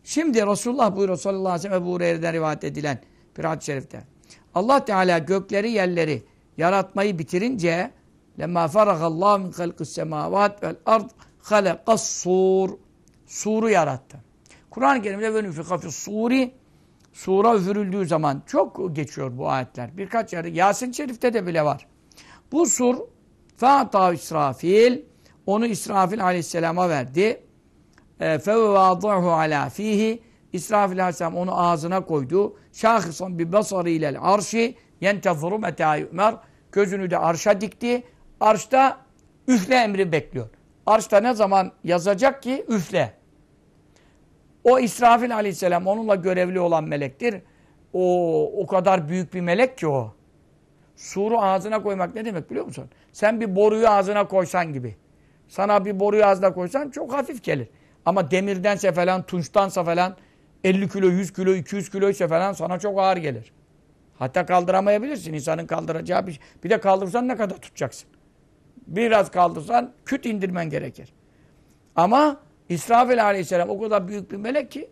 Şimdi Resulullah buyuruyor sallallahu aleyhi ve sellem Ebu Hureyre'den rivayet edilen bir hadis-i şerifte. Allah Teala gökleri yerleri yaratmayı bitirince lemma faragallahu min halqis semavat vel ard halakas sur suru yarattı. Kur'an-ı Kerim'de ve nüfika suri sura üfürüldüğü zaman çok geçiyor bu ayetler. Birkaç yerde Yasin Şerif'te de bile var. Bu sur fa'ta İsrafil onu İsrafil aleyhisselama verdi. E, fevvâdâhu alâ fîhî İsrafil Aleyhisselam onu ağzına koydu. Şahısan bi basarı ilel arşi yentezuru metâ yu'mer. Gözünü de arşa dikti. Arşta üfle emri bekliyor. Arşta ne zaman yazacak ki üfle. O İsrafil Aleyhisselam onunla görevli olan melektir. O, o kadar büyük bir melek ki o. Suru ağzına koymak ne demek biliyor musun? Sen bir boruyu ağzına koysan gibi. Sana bir boruyu ağzına koysan çok hafif gelir. Ama demirdense falan, tunçtansa falan 50 kilo, 100 kilo, 200 kilo ise falan sana çok ağır gelir. Hatta kaldıramayabilirsin. insanın kaldıracağı bir şey. Bir de kaldırsan ne kadar tutacaksın? Biraz kaldırsan küt indirmen gerekir. Ama İsrafil aleyhisselam o kadar büyük bir melek ki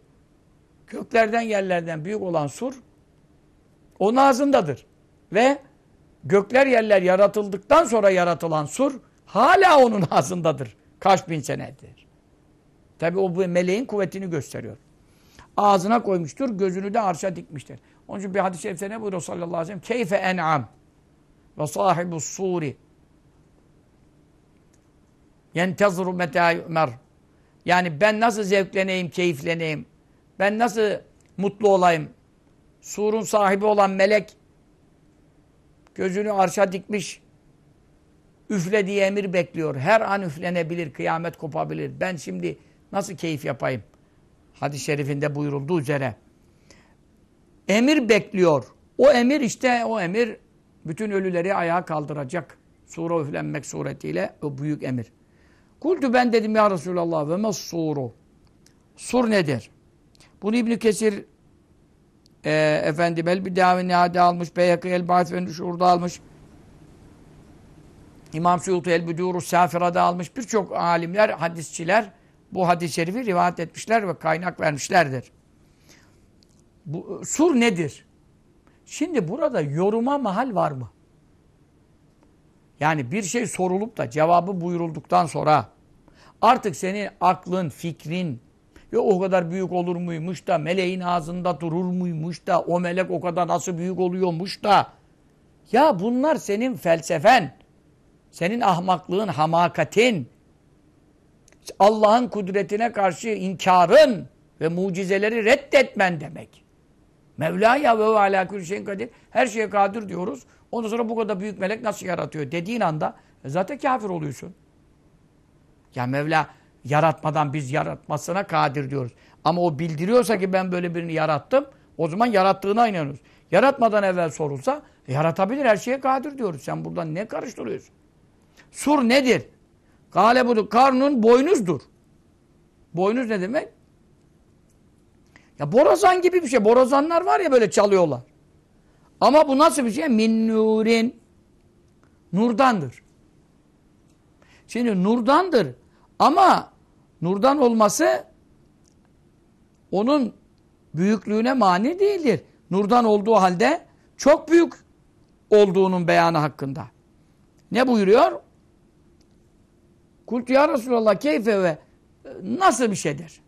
göklerden yerlerden büyük olan sur onun ağzındadır. Ve gökler yerler yaratıldıktan sonra yaratılan sur hala onun ağzındadır. Kaç bin senedir. Tabi o bu meleğin kuvvetini gösteriyor. Ağzına koymuştur, gözünü de arşa dikmiştir. Onun için bir hadis-i şerifte ne buyuruyor sallallahu aleyhi ve sellem? Keyfe en'am ve sahibu suri yentezru meta yu'mer yani ben nasıl zevkleneyim, keyifleneyim, ben nasıl mutlu olayım, surun sahibi olan melek gözünü arşa dikmiş, üfle emir bekliyor. Her an üflenebilir, kıyamet kopabilir. Ben şimdi Nasıl keyif yapayım? Hadis-i şerifinde buyurulduğu üzere. Emir bekliyor. O emir işte o emir bütün ölüleri ayağa kaldıracak. Sura üflenmek suretiyle o büyük emir. Kultu ben dedim ya Resulallah ve mes suru. Sur nedir? Bunu İbn Kesir e, efendim el bidavi nihade almış, Beyhaki el ba'th ve şurada almış. İmam Suyuti el büdûru safirada almış. Birçok alimler, hadisçiler bu hadis-i şerifi rivayet etmişler ve kaynak vermişlerdir. Bu, sur nedir? Şimdi burada yoruma mahal var mı? Yani bir şey sorulup da cevabı buyurulduktan sonra artık senin aklın, fikrin ya o kadar büyük olur muymuş da meleğin ağzında durur muymuş da o melek o kadar nasıl büyük oluyormuş da ya bunlar senin felsefen, senin ahmaklığın, hamakatin, Allah'ın kudretine karşı inkarın ve mucizeleri reddetmen demek. Mevla ya ve ala şeyin kadir. Her şeye kadir diyoruz. Ondan sonra bu kadar büyük melek nasıl yaratıyor dediğin anda e zaten kafir oluyorsun. Ya Mevla yaratmadan biz yaratmasına kadir diyoruz. Ama o bildiriyorsa ki ben böyle birini yarattım o zaman yarattığına inanıyoruz. Yaratmadan evvel sorulsa e, yaratabilir her şeye kadir diyoruz. Sen buradan ne karıştırıyorsun? Sur nedir? Gale budur. Karnun boynuzdur. Boynuz ne demek? Ya borazan gibi bir şey. Borazanlar var ya böyle çalıyorlar. Ama bu nasıl bir şey? Min nurin. Nurdandır. Şimdi nurdandır. Ama nurdan olması onun büyüklüğüne mani değildir. Nurdan olduğu halde çok büyük olduğunun beyanı hakkında. Ne buyuruyor? Kult ya Resulallah keyfe ve nasıl bir şeydir?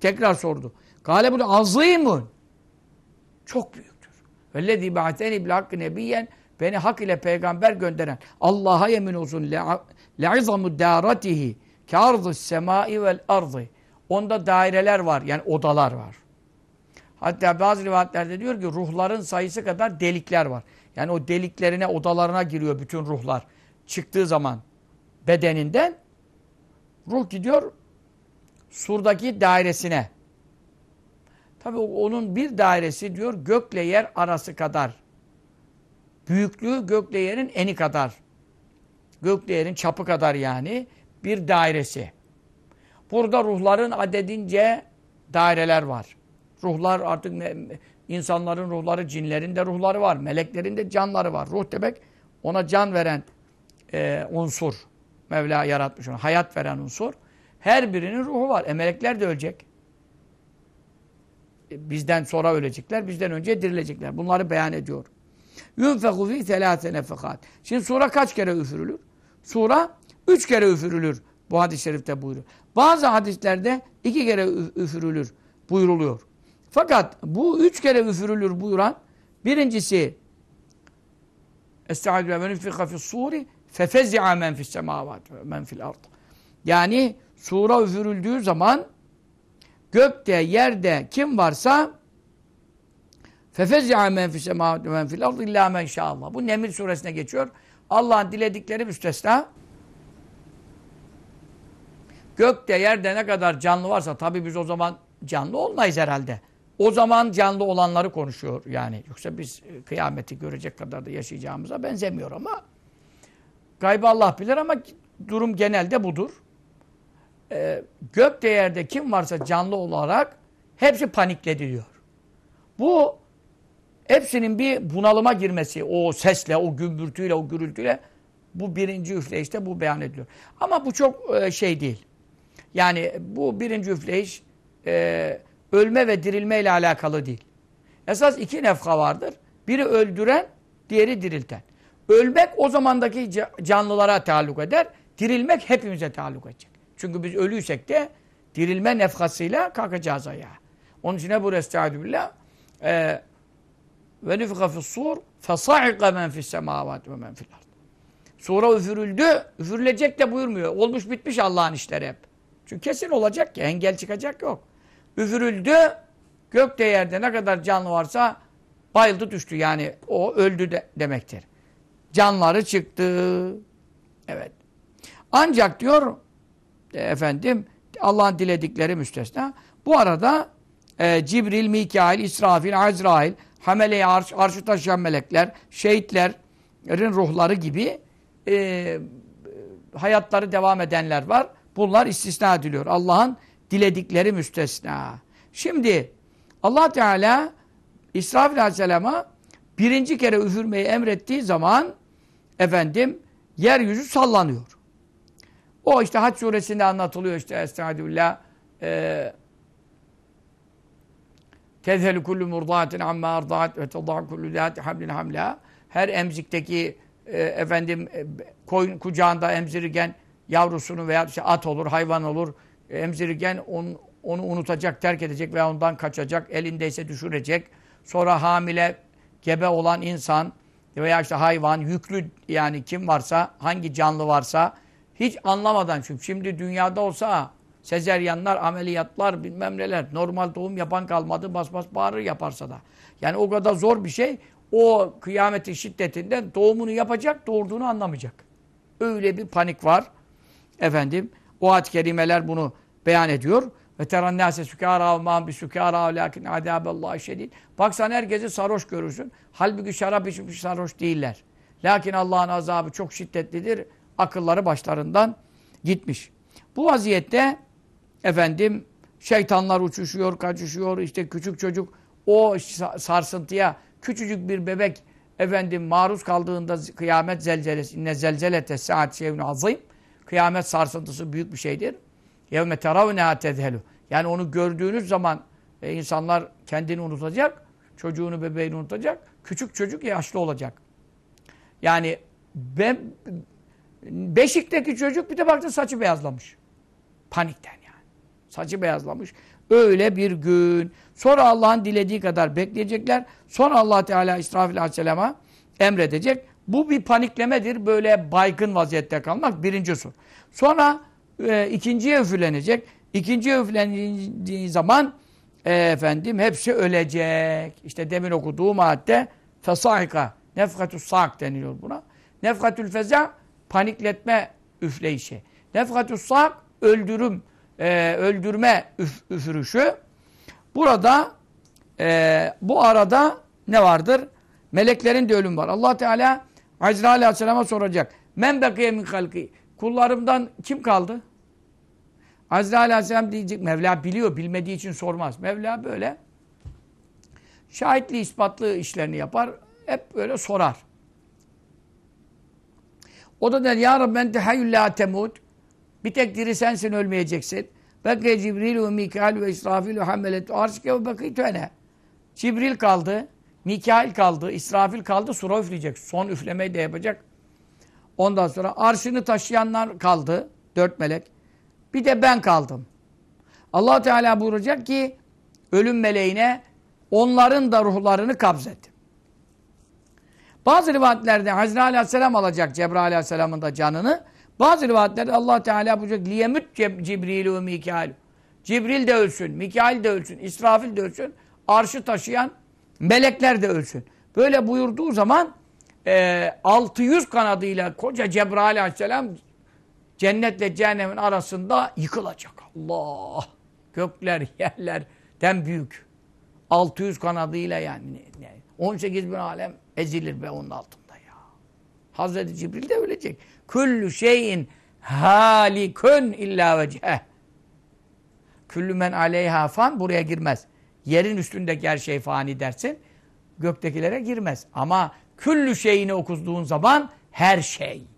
Tekrar sordu. Kale bu azimun. Çok büyüktür. Vellezî ba'teni bil hakkı nebiyyen beni hak ile peygamber gönderen Allah'a yemin olsun le'izamu dâratihi kârzı semâi vel ardı. Onda daireler var. Yani odalar var. Hatta bazı rivayetlerde diyor ki ruhların sayısı kadar delikler var. Yani o deliklerine, odalarına giriyor bütün ruhlar. Çıktığı zaman bedeninden ruh gidiyor surdaki dairesine. Tabi onun bir dairesi diyor gökle yer arası kadar. Büyüklüğü gökle yerin eni kadar. Gökle yerin çapı kadar yani bir dairesi. Burada ruhların adedince daireler var. Ruhlar artık insanların ruhları, cinlerin de ruhları var. Meleklerin de canları var. Ruh demek ona can veren e, unsur. Mevla yaratmış onu. Hayat veren unsur. Her birinin ruhu var. E melekler de ölecek. E, bizden sonra ölecekler. Bizden önce dirilecekler. Bunları beyan ediyor. Yunfeku fi selâse nefekat. Şimdi sura kaç kere üfürülür? Sura üç kere üfürülür. Bu hadis-i şerifte buyuruyor. Bazı hadislerde iki kere üfürülür buyuruluyor. Fakat bu üç kere üfürülür buyuran birincisi Estaizu ve nüfika fis-suri fefezzi'a men fis-semâvâti ve men fil. Yani sura üfürüldüğü zaman gökte, yerde kim varsa fefezzi'a men fis-semâvâti ve men fil ard illâ men şâ'allâh. Bu Neml suresine geçiyor. Allah'ın diledikleri müstesna gökte, yerde ne kadar canlı varsa tabi biz o zaman canlı olmayız herhalde. O zaman canlı olanları konuşuyor yani. Yoksa biz e, kıyameti görecek kadar da yaşayacağımıza benzemiyor ama gaybı Allah bilir ama durum genelde budur. Ee, gök değerde kim varsa canlı olarak hepsi panikledi diyor. Bu hepsinin bir bunalıma girmesi o sesle, o gümbürtüyle, o gürültüyle bu birinci üfleyişte bu beyan ediliyor. Ama bu çok e, şey değil. Yani bu birinci üfleyiş e, ölme ve dirilme ile alakalı değil. Esas iki nefka vardır. Biri öldüren, diğeri dirilten. Ölmek o zamandaki canlılara taalluk eder. Dirilmek hepimize taalluk edecek. Çünkü biz ölüysek de dirilme nefkasıyla kalkacağız ayağa. Onun için Ebu Estaizu billah e, ve nüfika fissur fesa'ika men fissemavati ve men fil ard. Sura üfürüldü, üfürülecek de buyurmuyor. Olmuş bitmiş Allah'ın işleri hep. Çünkü kesin olacak ki engel çıkacak yok üfürüldü. Gökte yerde ne kadar canlı varsa bayıldı düştü. Yani o öldü de demektir. Canları çıktı. Evet. Ancak diyor e, efendim Allah'ın diledikleri müstesna. Bu arada e, Cibril, Mikail, İsrafil, Azrail, Hamele-i Arş, arşı taşıyan melekler, şehitlerin ruhları gibi e, hayatları devam edenler var. Bunlar istisna ediliyor. Allah'ın diledikleri müstesna. Şimdi Allah Teala İsrafil Aleyhisselam'a birinci kere üfürmeyi emrettiği zaman efendim yeryüzü sallanıyor. O işte Hac suresinde anlatılıyor işte Estağfirullah e, tezhelü kullu murdaatin amma ardaat ve tadâ kullu zâti hamlin hamla her emzikteki e, efendim e, koyun kucağında emzirirken yavrusunu veya işte at olur, hayvan olur emzirirken on, onu unutacak, terk edecek veya ondan kaçacak, elindeyse düşürecek. Sonra hamile, gebe olan insan veya işte hayvan, yüklü yani kim varsa, hangi canlı varsa hiç anlamadan çünkü şimdi dünyada olsa Sezeryanlar, ameliyatlar, bilmem neler. Normal doğum yapan kalmadı. Bas bas bağırır yaparsa da. Yani o kadar zor bir şey. O kıyametin şiddetinden doğumunu yapacak, doğurduğunu anlamayacak. Öyle bir panik var. Efendim, o ayet-i kerimeler bunu beyan ediyor. Ve terannâse sükârâ mâhum bi sükârâ lâkin adâbellâhi şedîd. Bak sen herkesi sarhoş görürsün. Halbuki şarap içmiş sarhoş değiller. Lakin Allah'ın azabı çok şiddetlidir. Akılları başlarından gitmiş. Bu vaziyette efendim şeytanlar uçuşuyor, kaçışıyor. İşte küçük çocuk o sarsıntıya küçücük bir bebek efendim maruz kaldığında kıyamet zelzelesi inne zelzelete saat şeyun azim kıyamet sarsıntısı büyük bir şeydir. Yevme teravneha tezhelu. Yani onu gördüğünüz zaman e, insanlar kendini unutacak, çocuğunu, bebeğini unutacak. Küçük çocuk yaşlı olacak. Yani ben Beşik'teki çocuk bir de baktı saçı beyazlamış. Panikten yani. Saçı beyazlamış. Öyle bir gün. Sonra Allah'ın dilediği kadar bekleyecekler. Sonra Allah Teala İsrafil Aleyhisselam'a emredecek. Bu bir paniklemedir. Böyle baygın vaziyette kalmak birinci sor. Sonra e, ikinciye üflenecek. İkinciye üflendiği zaman e, efendim hepsi ölecek. İşte demin okuduğum madde fesahika nefkatus sak deniliyor buna. Nefkatül feza panikletme üfleyişi. Nefkatus sak öldürüm e, öldürme üf, üfürüşü. Burada e, bu arada ne vardır? Meleklerin de ölüm var. Allah Teala Azrail Aleyhisselam'a soracak. Men bekiye min halki. Kullarımdan kim kaldı? Azrail Aleyhisselam diyecek. Mevla biliyor. Bilmediği için sormaz. Mevla böyle şahitli ispatlı işlerini yapar. Hep böyle sorar. O da der ya Rabbi ente hayyul. Bir tek diri sensin ölmeyeceksin. Bekle Cibril ve Mikail ve İsrafil ve Hammelet arşike ve bekıytü ene. Cibril kaldı. Mikail kaldı. İsrafil kaldı. Sura üfleyecek. Son üflemeyi de yapacak. Ondan sonra arşını taşıyanlar kaldı. Dört melek. Bir de ben kaldım. allah Teala buyuracak ki ölüm meleğine onların da ruhlarını kabzet. Bazı rivayetlerde Hazreti Aleyhisselam alacak Cebrail Aleyhisselam'ın da canını. Bazı rivayetlerde allah Teala buyuracak liyemüt Cibril ve Mikail. Cibril de ölsün, Mikail de ölsün, İsrafil de ölsün. Arşı taşıyan melekler de ölsün. Böyle buyurduğu zaman e, 600 kanadıyla koca Cebrail Aleyhisselam cennetle cehennemin arasında yıkılacak. Allah! Gökler, yerlerden büyük. 600 kanadıyla yani. 18 bin alem ezilir be onun altında ya. Hazreti Cibril de ölecek. Küllü şeyin halikün illa veceh. Küllü men aleyha fan buraya girmez. Yerin üstündeki her şey fani dersin. Göktekilere girmez. Ama küllü şeyini okuduğun zaman her şey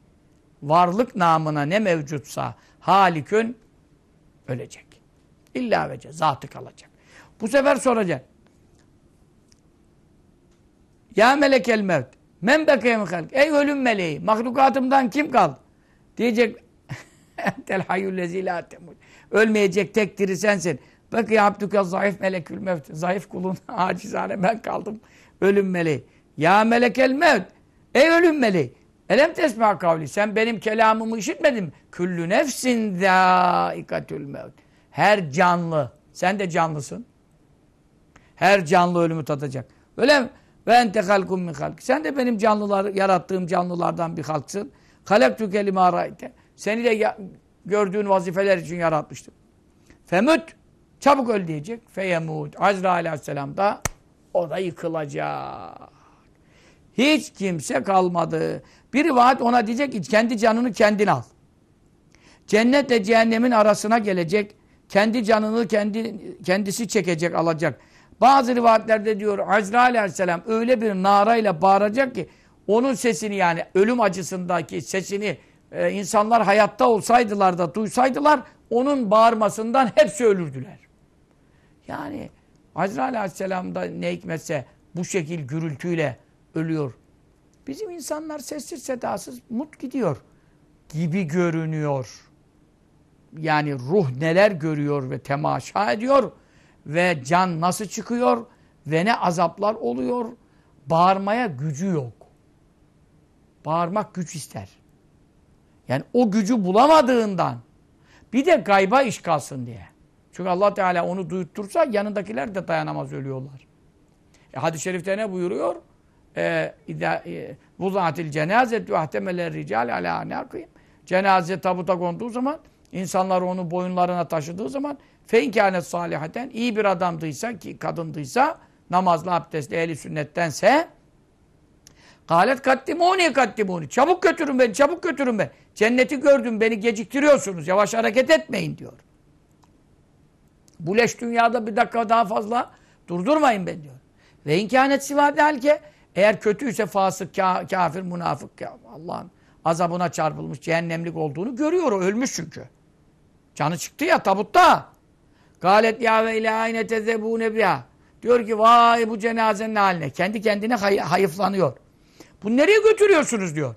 varlık namına ne mevcutsa halikün ölecek. İlla vece zatı kalacak. Bu sefer soracak. Ya melekel mevt. Men bekeye halk. Ey ölüm meleği. Mahlukatımdan kim kaldı? Diyecek Tel hayyüllezi la. Ölmeyecek tek diri sensin. Bekeye abdüke zayıf melekül mevt. Zayıf kulun acizane ben kaldım. Ölüm meleği. Ya melekel mevt. Ey ölüm meleği. Elem tesma kavli. Sen benim kelamımı işitmedin mi? Küllü nefsin zâikatül mevt. Her canlı. Sen de canlısın. Her canlı ölümü tadacak. Öyle mi? Ve ente halkum min halk. Sen de benim canlılar, yarattığım canlılardan bir halksın. Halektu kelime arayte. Seni de gördüğün vazifeler için yaratmıştım. Femüt. Çabuk öl diyecek. Feyemut. Azrail aleyhisselam da o da yıkılacak. Hiç kimse kalmadı. Bir rivayet ona diyecek ki kendi canını kendin al. Cennetle cehennemin arasına gelecek. Kendi canını kendi kendisi çekecek, alacak. Bazı rivayetlerde diyor Azrail aleyhisselam öyle bir narayla bağıracak ki onun sesini yani ölüm acısındaki sesini e, insanlar hayatta olsaydılar da duysaydılar onun bağırmasından hepsi ölürdüler. Yani Azrail aleyhisselam da ne hikmetse bu şekil gürültüyle ölüyor. Bizim insanlar sessiz sedasız mut gidiyor gibi görünüyor. Yani ruh neler görüyor ve temaşa ediyor ve can nasıl çıkıyor ve ne azaplar oluyor. Bağırmaya gücü yok. Bağırmak güç ister. Yani o gücü bulamadığından Bir de gayba iş kalsın diye. Çünkü Allah Teala onu duyuttursa yanındakiler de dayanamaz ölüyorlar. E, hadis-i şerifte ne buyuruyor? E, e, Vuzatil cenazetü ahtemeler rical ala anakıyım. Cenaze tabuta konduğu zaman insanlar onu boyunlarına taşıdığı zaman feinkânet salihaten iyi bir adamdıysa ki kadındıysa namazlı abdestli ehli sünnettense Galet kattimuni kattimuni. Çabuk götürün beni, çabuk götürün beni. Cenneti gördüm, beni geciktiriyorsunuz. Yavaş hareket etmeyin diyor. Bu leş dünyada bir dakika daha fazla durdurmayın ben diyor. Ve inkânet sivâde halke eğer kötüyse fasık, kafir, münafık Allah'ın azabına çarpılmış, cehennemlik olduğunu görüyor. Ölmüş çünkü. Canı çıktı ya tabutta. Galet ya ve ilâ ayne tezebûne biha. Diyor ki vay bu cenazenin haline. Kendi kendine hay hayıflanıyor. Bu nereye götürüyorsunuz diyor.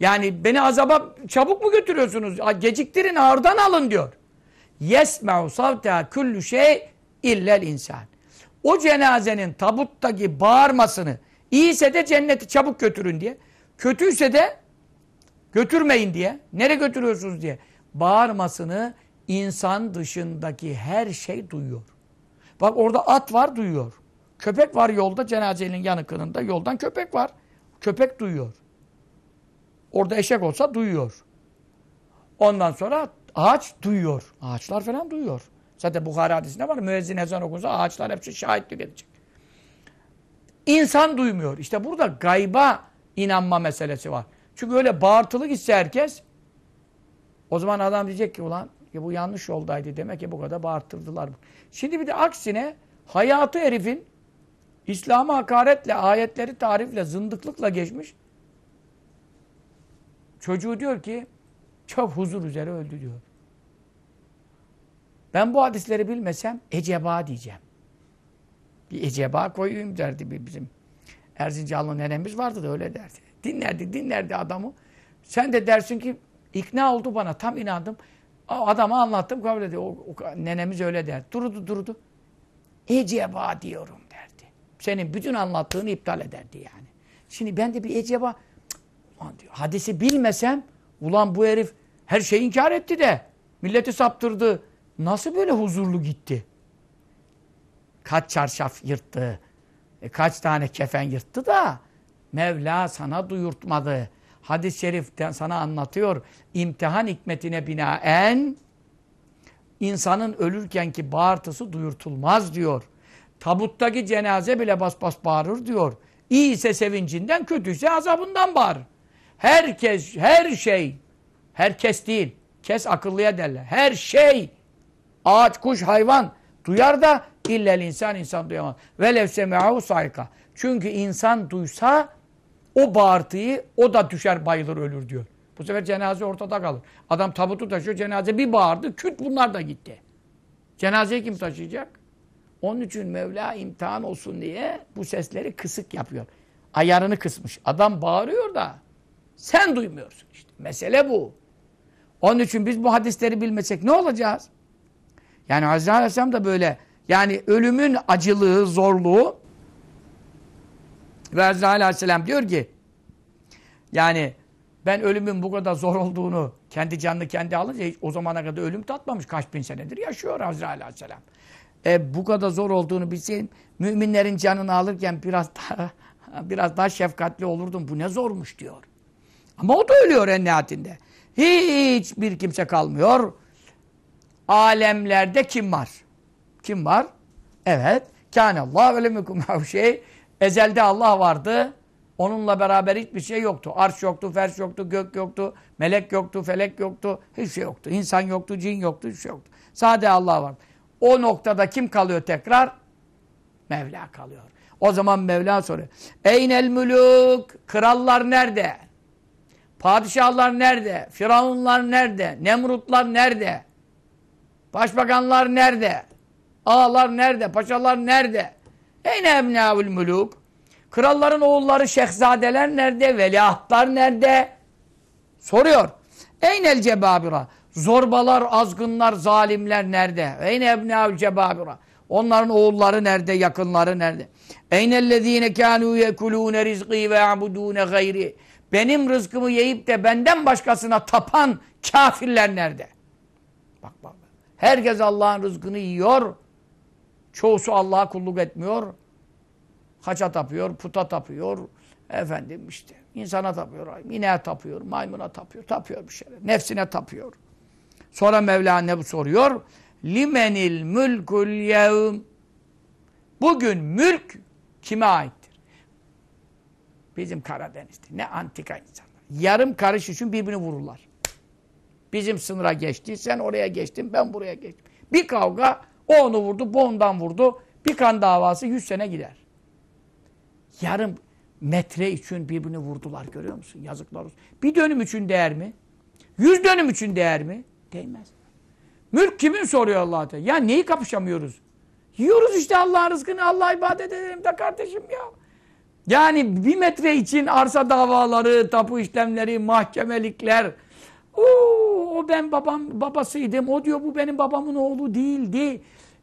Yani beni azaba çabuk mu götürüyorsunuz? Geciktirin ağırdan alın diyor. Yesme'u savteha küllü şey illel insan. O cenazenin tabuttaki bağırmasını iyiyse de cenneti çabuk götürün diye. Kötüyse de götürmeyin diye. Nereye götürüyorsunuz diye. Bağırmasını insan dışındaki her şey duyuyor. Bak orada at var duyuyor. Köpek var yolda cenazenin yanıkınında yoldan köpek var. Köpek duyuyor. Orada eşek olsa duyuyor. Ondan sonra ağaç duyuyor. Ağaçlar falan duyuyor. Zaten Bukhari hadisinde var. Müezzin ezan okunsa ağaçlar hepsi şahitlik edecek. İnsan duymuyor. İşte burada gayba inanma meselesi var. Çünkü öyle bağırtılı gitse herkes o zaman adam diyecek ki ulan ya bu yanlış yoldaydı demek ki bu kadar bağırtırdılar. Şimdi bir de aksine hayatı herifin İslam'a hakaretle, ayetleri tarifle, zındıklıkla geçmiş. Çocuğu diyor ki çok huzur üzere öldü diyor. Ben bu hadisleri bilmesem eceba diyeceğim. Bir eceba koyayım derdi bizim. Erzincanlı nenemiz vardı da öyle derdi. Dinlerdi, dinlerdi adamı. Sen de dersin ki ikna oldu bana. Tam inandım. Adama anlattım kabul ediyor. O, o, nenemiz öyle der. Durdu durdu. Eceba diyorum derdi. Senin bütün anlattığını iptal ederdi yani. Şimdi ben de bir eceba diyor, hadisi bilmesem ulan bu herif her şeyi inkar etti de milleti saptırdı. Nasıl böyle huzurlu gitti? Kaç çarşaf yırttı, e, kaç tane kefen yırttı da Mevla sana duyurtmadı. Hadis-i şeriften sana anlatıyor. İmtihan hikmetine binaen insanın ölürkenki bağırtısı duyurtulmaz diyor. Tabuttaki cenaze bile bas bas bağırır diyor. İyi ise sevincinden, kötüyse azabından bağırır. Herkes, her şey, herkes değil, kes akıllıya derler. Her şey, ağaç, kuş, hayvan duyar da illel insan, insan duyamaz. Velev semi'ahu sayka. Çünkü insan duysa o bağırtıyı o da düşer bayılır ölür diyor. Bu sefer cenaze ortada kalır. Adam tabutu taşıyor cenaze bir bağırdı küt bunlar da gitti. Cenazeyi kim taşıyacak? Onun için Mevla imtihan olsun diye bu sesleri kısık yapıyor. Ayarını kısmış. Adam bağırıyor da sen duymuyorsun işte. Mesele bu. Onun için biz bu hadisleri bilmesek ne olacağız? Yani Hazreti Aleyhisselam da böyle yani ölümün acılığı, zorluğu ve Hazreti Aleyhisselam diyor ki yani ben ölümün bu kadar zor olduğunu kendi canını kendi alınca o zamana kadar ölüm tatmamış. Kaç bin senedir yaşıyor Hazreti Aleyhisselam. E, bu kadar zor olduğunu bilseydim müminlerin canını alırken biraz daha biraz daha şefkatli olurdum. Bu ne zormuş diyor. Ama o da ölüyor en nihayetinde. Hiçbir kimse kalmıyor. Alemlerde kim var? Kim var? Evet. Kâne Allah ve lemeküm şey. Ezelde Allah vardı. Onunla beraber hiçbir şey yoktu. Arş yoktu, ferş yoktu, gök yoktu, melek yoktu, felek yoktu. Hiçbir şey yoktu. İnsan yoktu, cin yoktu, hiçbir şey yoktu. Sadece Allah var. O noktada kim kalıyor tekrar? Mevla kalıyor. O zaman Mevla soruyor. Eynel mülük? Krallar nerede? Padişahlar nerede? Firavunlar nerede? Nemrutlar nerede? Başbakanlar nerede? Ağalar nerede? Paşalar nerede? Eyne ebnâul mülük? Kralların oğulları şehzadeler nerede? Veliahtlar nerede? Soruyor. Eynel cebabira? Zorbalar, azgınlar, zalimler nerede? Eyne ebnâul cebabira? Onların oğulları nerede? Yakınları nerede? Eynellezîne kânû yekulûne rizqî ve ya'budûne gayri? Benim rızkımı yiyip de benden başkasına tapan kafirler nerede? Herkes Allah'ın rızkını yiyor. Çoğusu Allah'a kulluk etmiyor. Haça tapıyor, puta tapıyor. Efendim işte insana tapıyor, ineğe tapıyor, maymuna tapıyor, tapıyor bir şeyler. Nefsine tapıyor. Sonra Mevla ne soruyor? Limenil mülkul yevm. Bugün mülk kime aittir? Bizim Karadeniz'de. Ne antika insanlar. Yarım karış için birbirini vururlar. Bizim sınıra geçti, sen oraya geçtin, ben buraya geçtim. Bir kavga, o onu vurdu, bu ondan vurdu. Bir kan davası 100 sene gider. Yarım metre için birbirini vurdular görüyor musun? Yazıklar olsun. Bir dönüm için değer mi? Yüz dönüm için değer mi? Değmez. Mülk kimin soruyor Allah Teala? Ya neyi kapışamıyoruz? Yiyoruz işte Allah'ın rızkını, Allah'a ibadet edelim de kardeşim ya. Yani bir metre için arsa davaları, tapu işlemleri, mahkemelikler. Oo, o ben babam babasıydım. O diyor bu benim babamın oğlu değildi.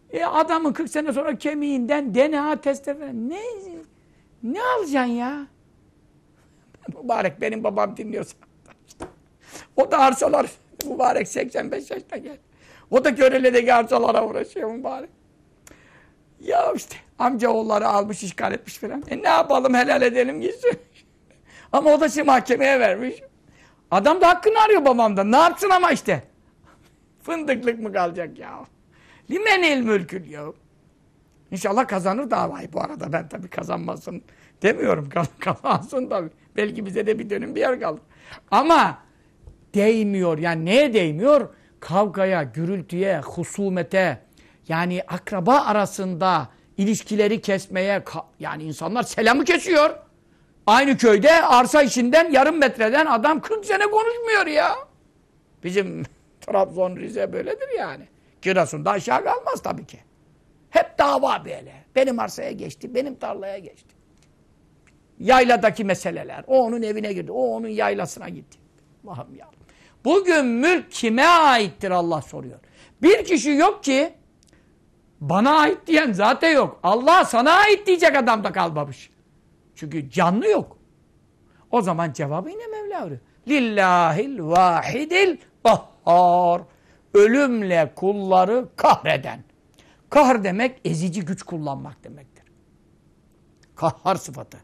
E, adamın 40 sene sonra kemiğinden DNA testi falan. Ne ne alacaksın ya? Mübarek benim babam dinliyorsa. o da arsalar mübarek 85 yaşta gel. O da Körele'deki arsalara uğraşıyor mübarek. Ya işte amca oğulları almış işgal etmiş falan. E ne yapalım helal edelim gitsin. ama o da şimdi mahkemeye vermiş. Adam da hakkını arıyor babamdan. Ne yapsın ama işte. Fındıklık mı kalacak ya? Limenil mülkül ya. İnşallah kazanır davayı bu arada. Ben tabii kazanmasın demiyorum. Kazansın tabii. Belki bize de bir dönüm bir yer kalır. Ama değmiyor. Yani neye değmiyor? Kavgaya, gürültüye, husumete, yani akraba arasında ilişkileri kesmeye, yani insanlar selamı kesiyor. Aynı köyde arsa içinden yarım metreden adam 40 sene konuşmuyor ya. Bizim Trabzon, Rize böyledir yani. Giresun'da aşağı kalmaz tabii ki. Hep dava böyle. Benim arsaya geçti, benim tarlaya geçti. Yayladaki meseleler. O onun evine girdi, o onun yaylasına gitti. Allah'ım ya. Bugün mülk kime aittir Allah soruyor. Bir kişi yok ki bana ait diyen zaten yok. Allah sana ait diyecek adam da kalmamış. Çünkü canlı yok. O zaman cevabı yine Mevla veriyor. Lillahil vahidil bahhar. Ölümle kulları kahreden. Kahr demek ezici güç kullanmak demektir. Kahhar sıfatı.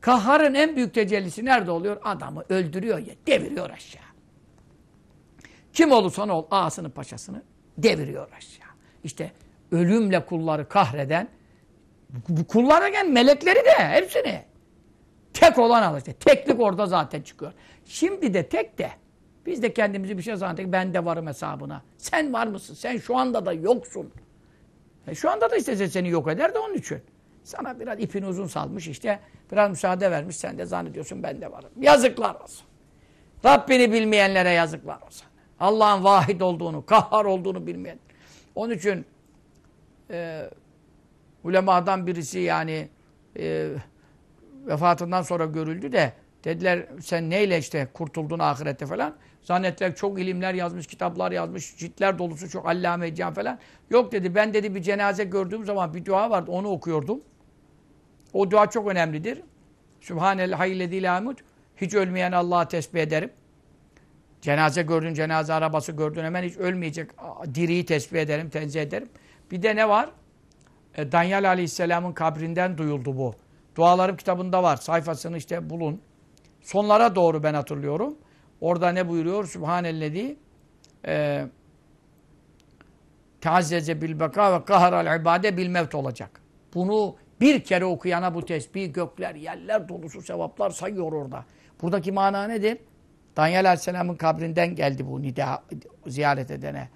Kahharın en büyük tecellisi nerede oluyor? Adamı öldürüyor ya, deviriyor aşağı. Kim olursa ol, ağasını paşasını deviriyor aşağı. İşte ölümle kulları kahreden, gel melekleri de hepsini. Tek olan alır işte. Teklik orada zaten çıkıyor. Şimdi de tek de biz de kendimizi bir şey zannettik. Ben de varım hesabına. Sen var mısın? Sen şu anda da yoksun. E şu anda da istese seni yok eder de onun için. Sana biraz ipini uzun salmış işte. Biraz müsaade vermiş. Sen de zannediyorsun ben de varım. Yazıklar olsun. Rabbini bilmeyenlere yazıklar olsun. Allah'ın vahid olduğunu, kahhar olduğunu bilmeyen. Onun için e, ulemadan birisi yani e, vefatından sonra görüldü de dediler sen neyle işte kurtuldun ahirette falan. Zannettiler çok ilimler yazmış, kitaplar yazmış, ciltler dolusu çok allame edeceğim falan. Yok dedi ben dedi bir cenaze gördüğüm zaman bir dua vardı onu okuyordum. O dua çok önemlidir. Sübhanel hayyillezî lâ Hiç ölmeyen Allah'a tesbih ederim. Cenaze gördün, cenaze arabası gördün hemen hiç ölmeyecek diriyi tesbih ederim, tenzih ederim. Bir de ne var? E, Danyal Aleyhisselam'ın kabrinden duyuldu bu. Dualarım kitabında var. Sayfasını işte bulun. Sonlara doğru ben hatırlıyorum. Orada ne buyuruyor? Sübhanellezi e, Teazzeze bil beka ve kaharal ibade bil mevt olacak. Bunu bir kere okuyana bu tesbih gökler, yerler dolusu sevaplar sayıyor orada. Buradaki mana nedir? Danyal Aleyhisselam'ın kabrinden geldi bu nida ziyaret edene.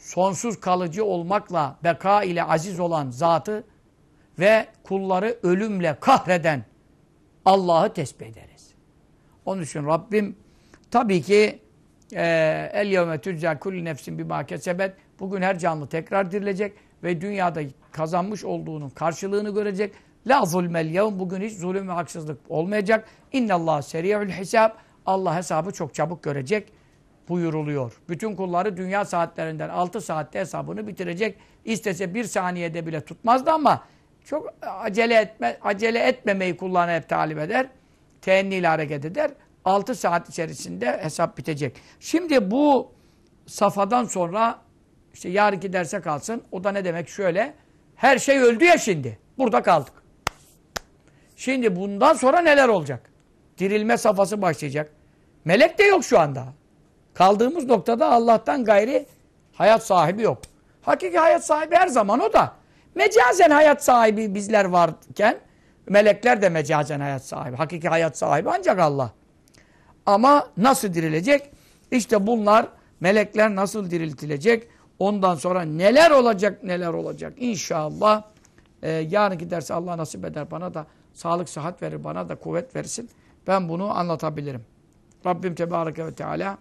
Sonsuz kalıcı olmakla beka ile aziz olan zatı ve kulları ölümle kahreden Allah'ı tesbih ederiz. Onun için Rabbim tabii ki el yevme tücca kulli nefsin bima kesebet bugün her canlı tekrar dirilecek ve dünyada kazanmış olduğunun karşılığını görecek. La zulmel yevm bugün hiç zulüm ve haksızlık olmayacak. İnnallah seri'ül hesab Allah hesabı çok çabuk görecek buyuruluyor. Bütün kulları dünya saatlerinden 6 saatte hesabını bitirecek. İstese bir saniyede bile tutmazdı ama çok acele etme acele etmemeyi kullarına hep talip eder. teenni ile hareket eder. 6 saat içerisinde hesap bitecek. Şimdi bu safadan sonra işte yarınki derse kalsın. O da ne demek? Şöyle. Her şey öldü ya şimdi. Burada kaldık. Şimdi bundan sonra neler olacak? Dirilme safhası başlayacak. Melek de yok şu anda. Kaldığımız noktada Allah'tan gayri hayat sahibi yok. Hakiki hayat sahibi her zaman o da. Mecazen hayat sahibi bizler varken melekler de mecazen hayat sahibi. Hakiki hayat sahibi ancak Allah. Ama nasıl dirilecek? İşte bunlar melekler nasıl diriltilecek? Ondan sonra neler olacak neler olacak? İnşallah e, yarınki dersi Allah nasip eder bana da sağlık sıhhat verir bana da kuvvet versin. Ben bunu anlatabilirim. Rabbim Tebareke ve Teala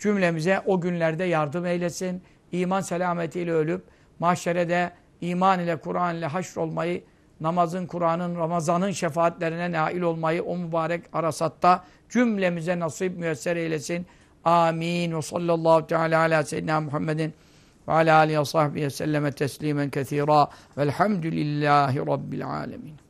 cümlemize o günlerde yardım eylesin. İman selametiyle ölüp mahşerede iman ile Kur'an ile haşr olmayı, namazın, Kur'an'ın, Ramazan'ın şefaatlerine nail olmayı o mübarek arasatta cümlemize nasip müyesser eylesin. Amin. Ve sallallahu teala ala seyyidina Muhammedin ve ala alihi ve sahbihi selleme teslimen kethira. Velhamdülillahi Rabbil alemin.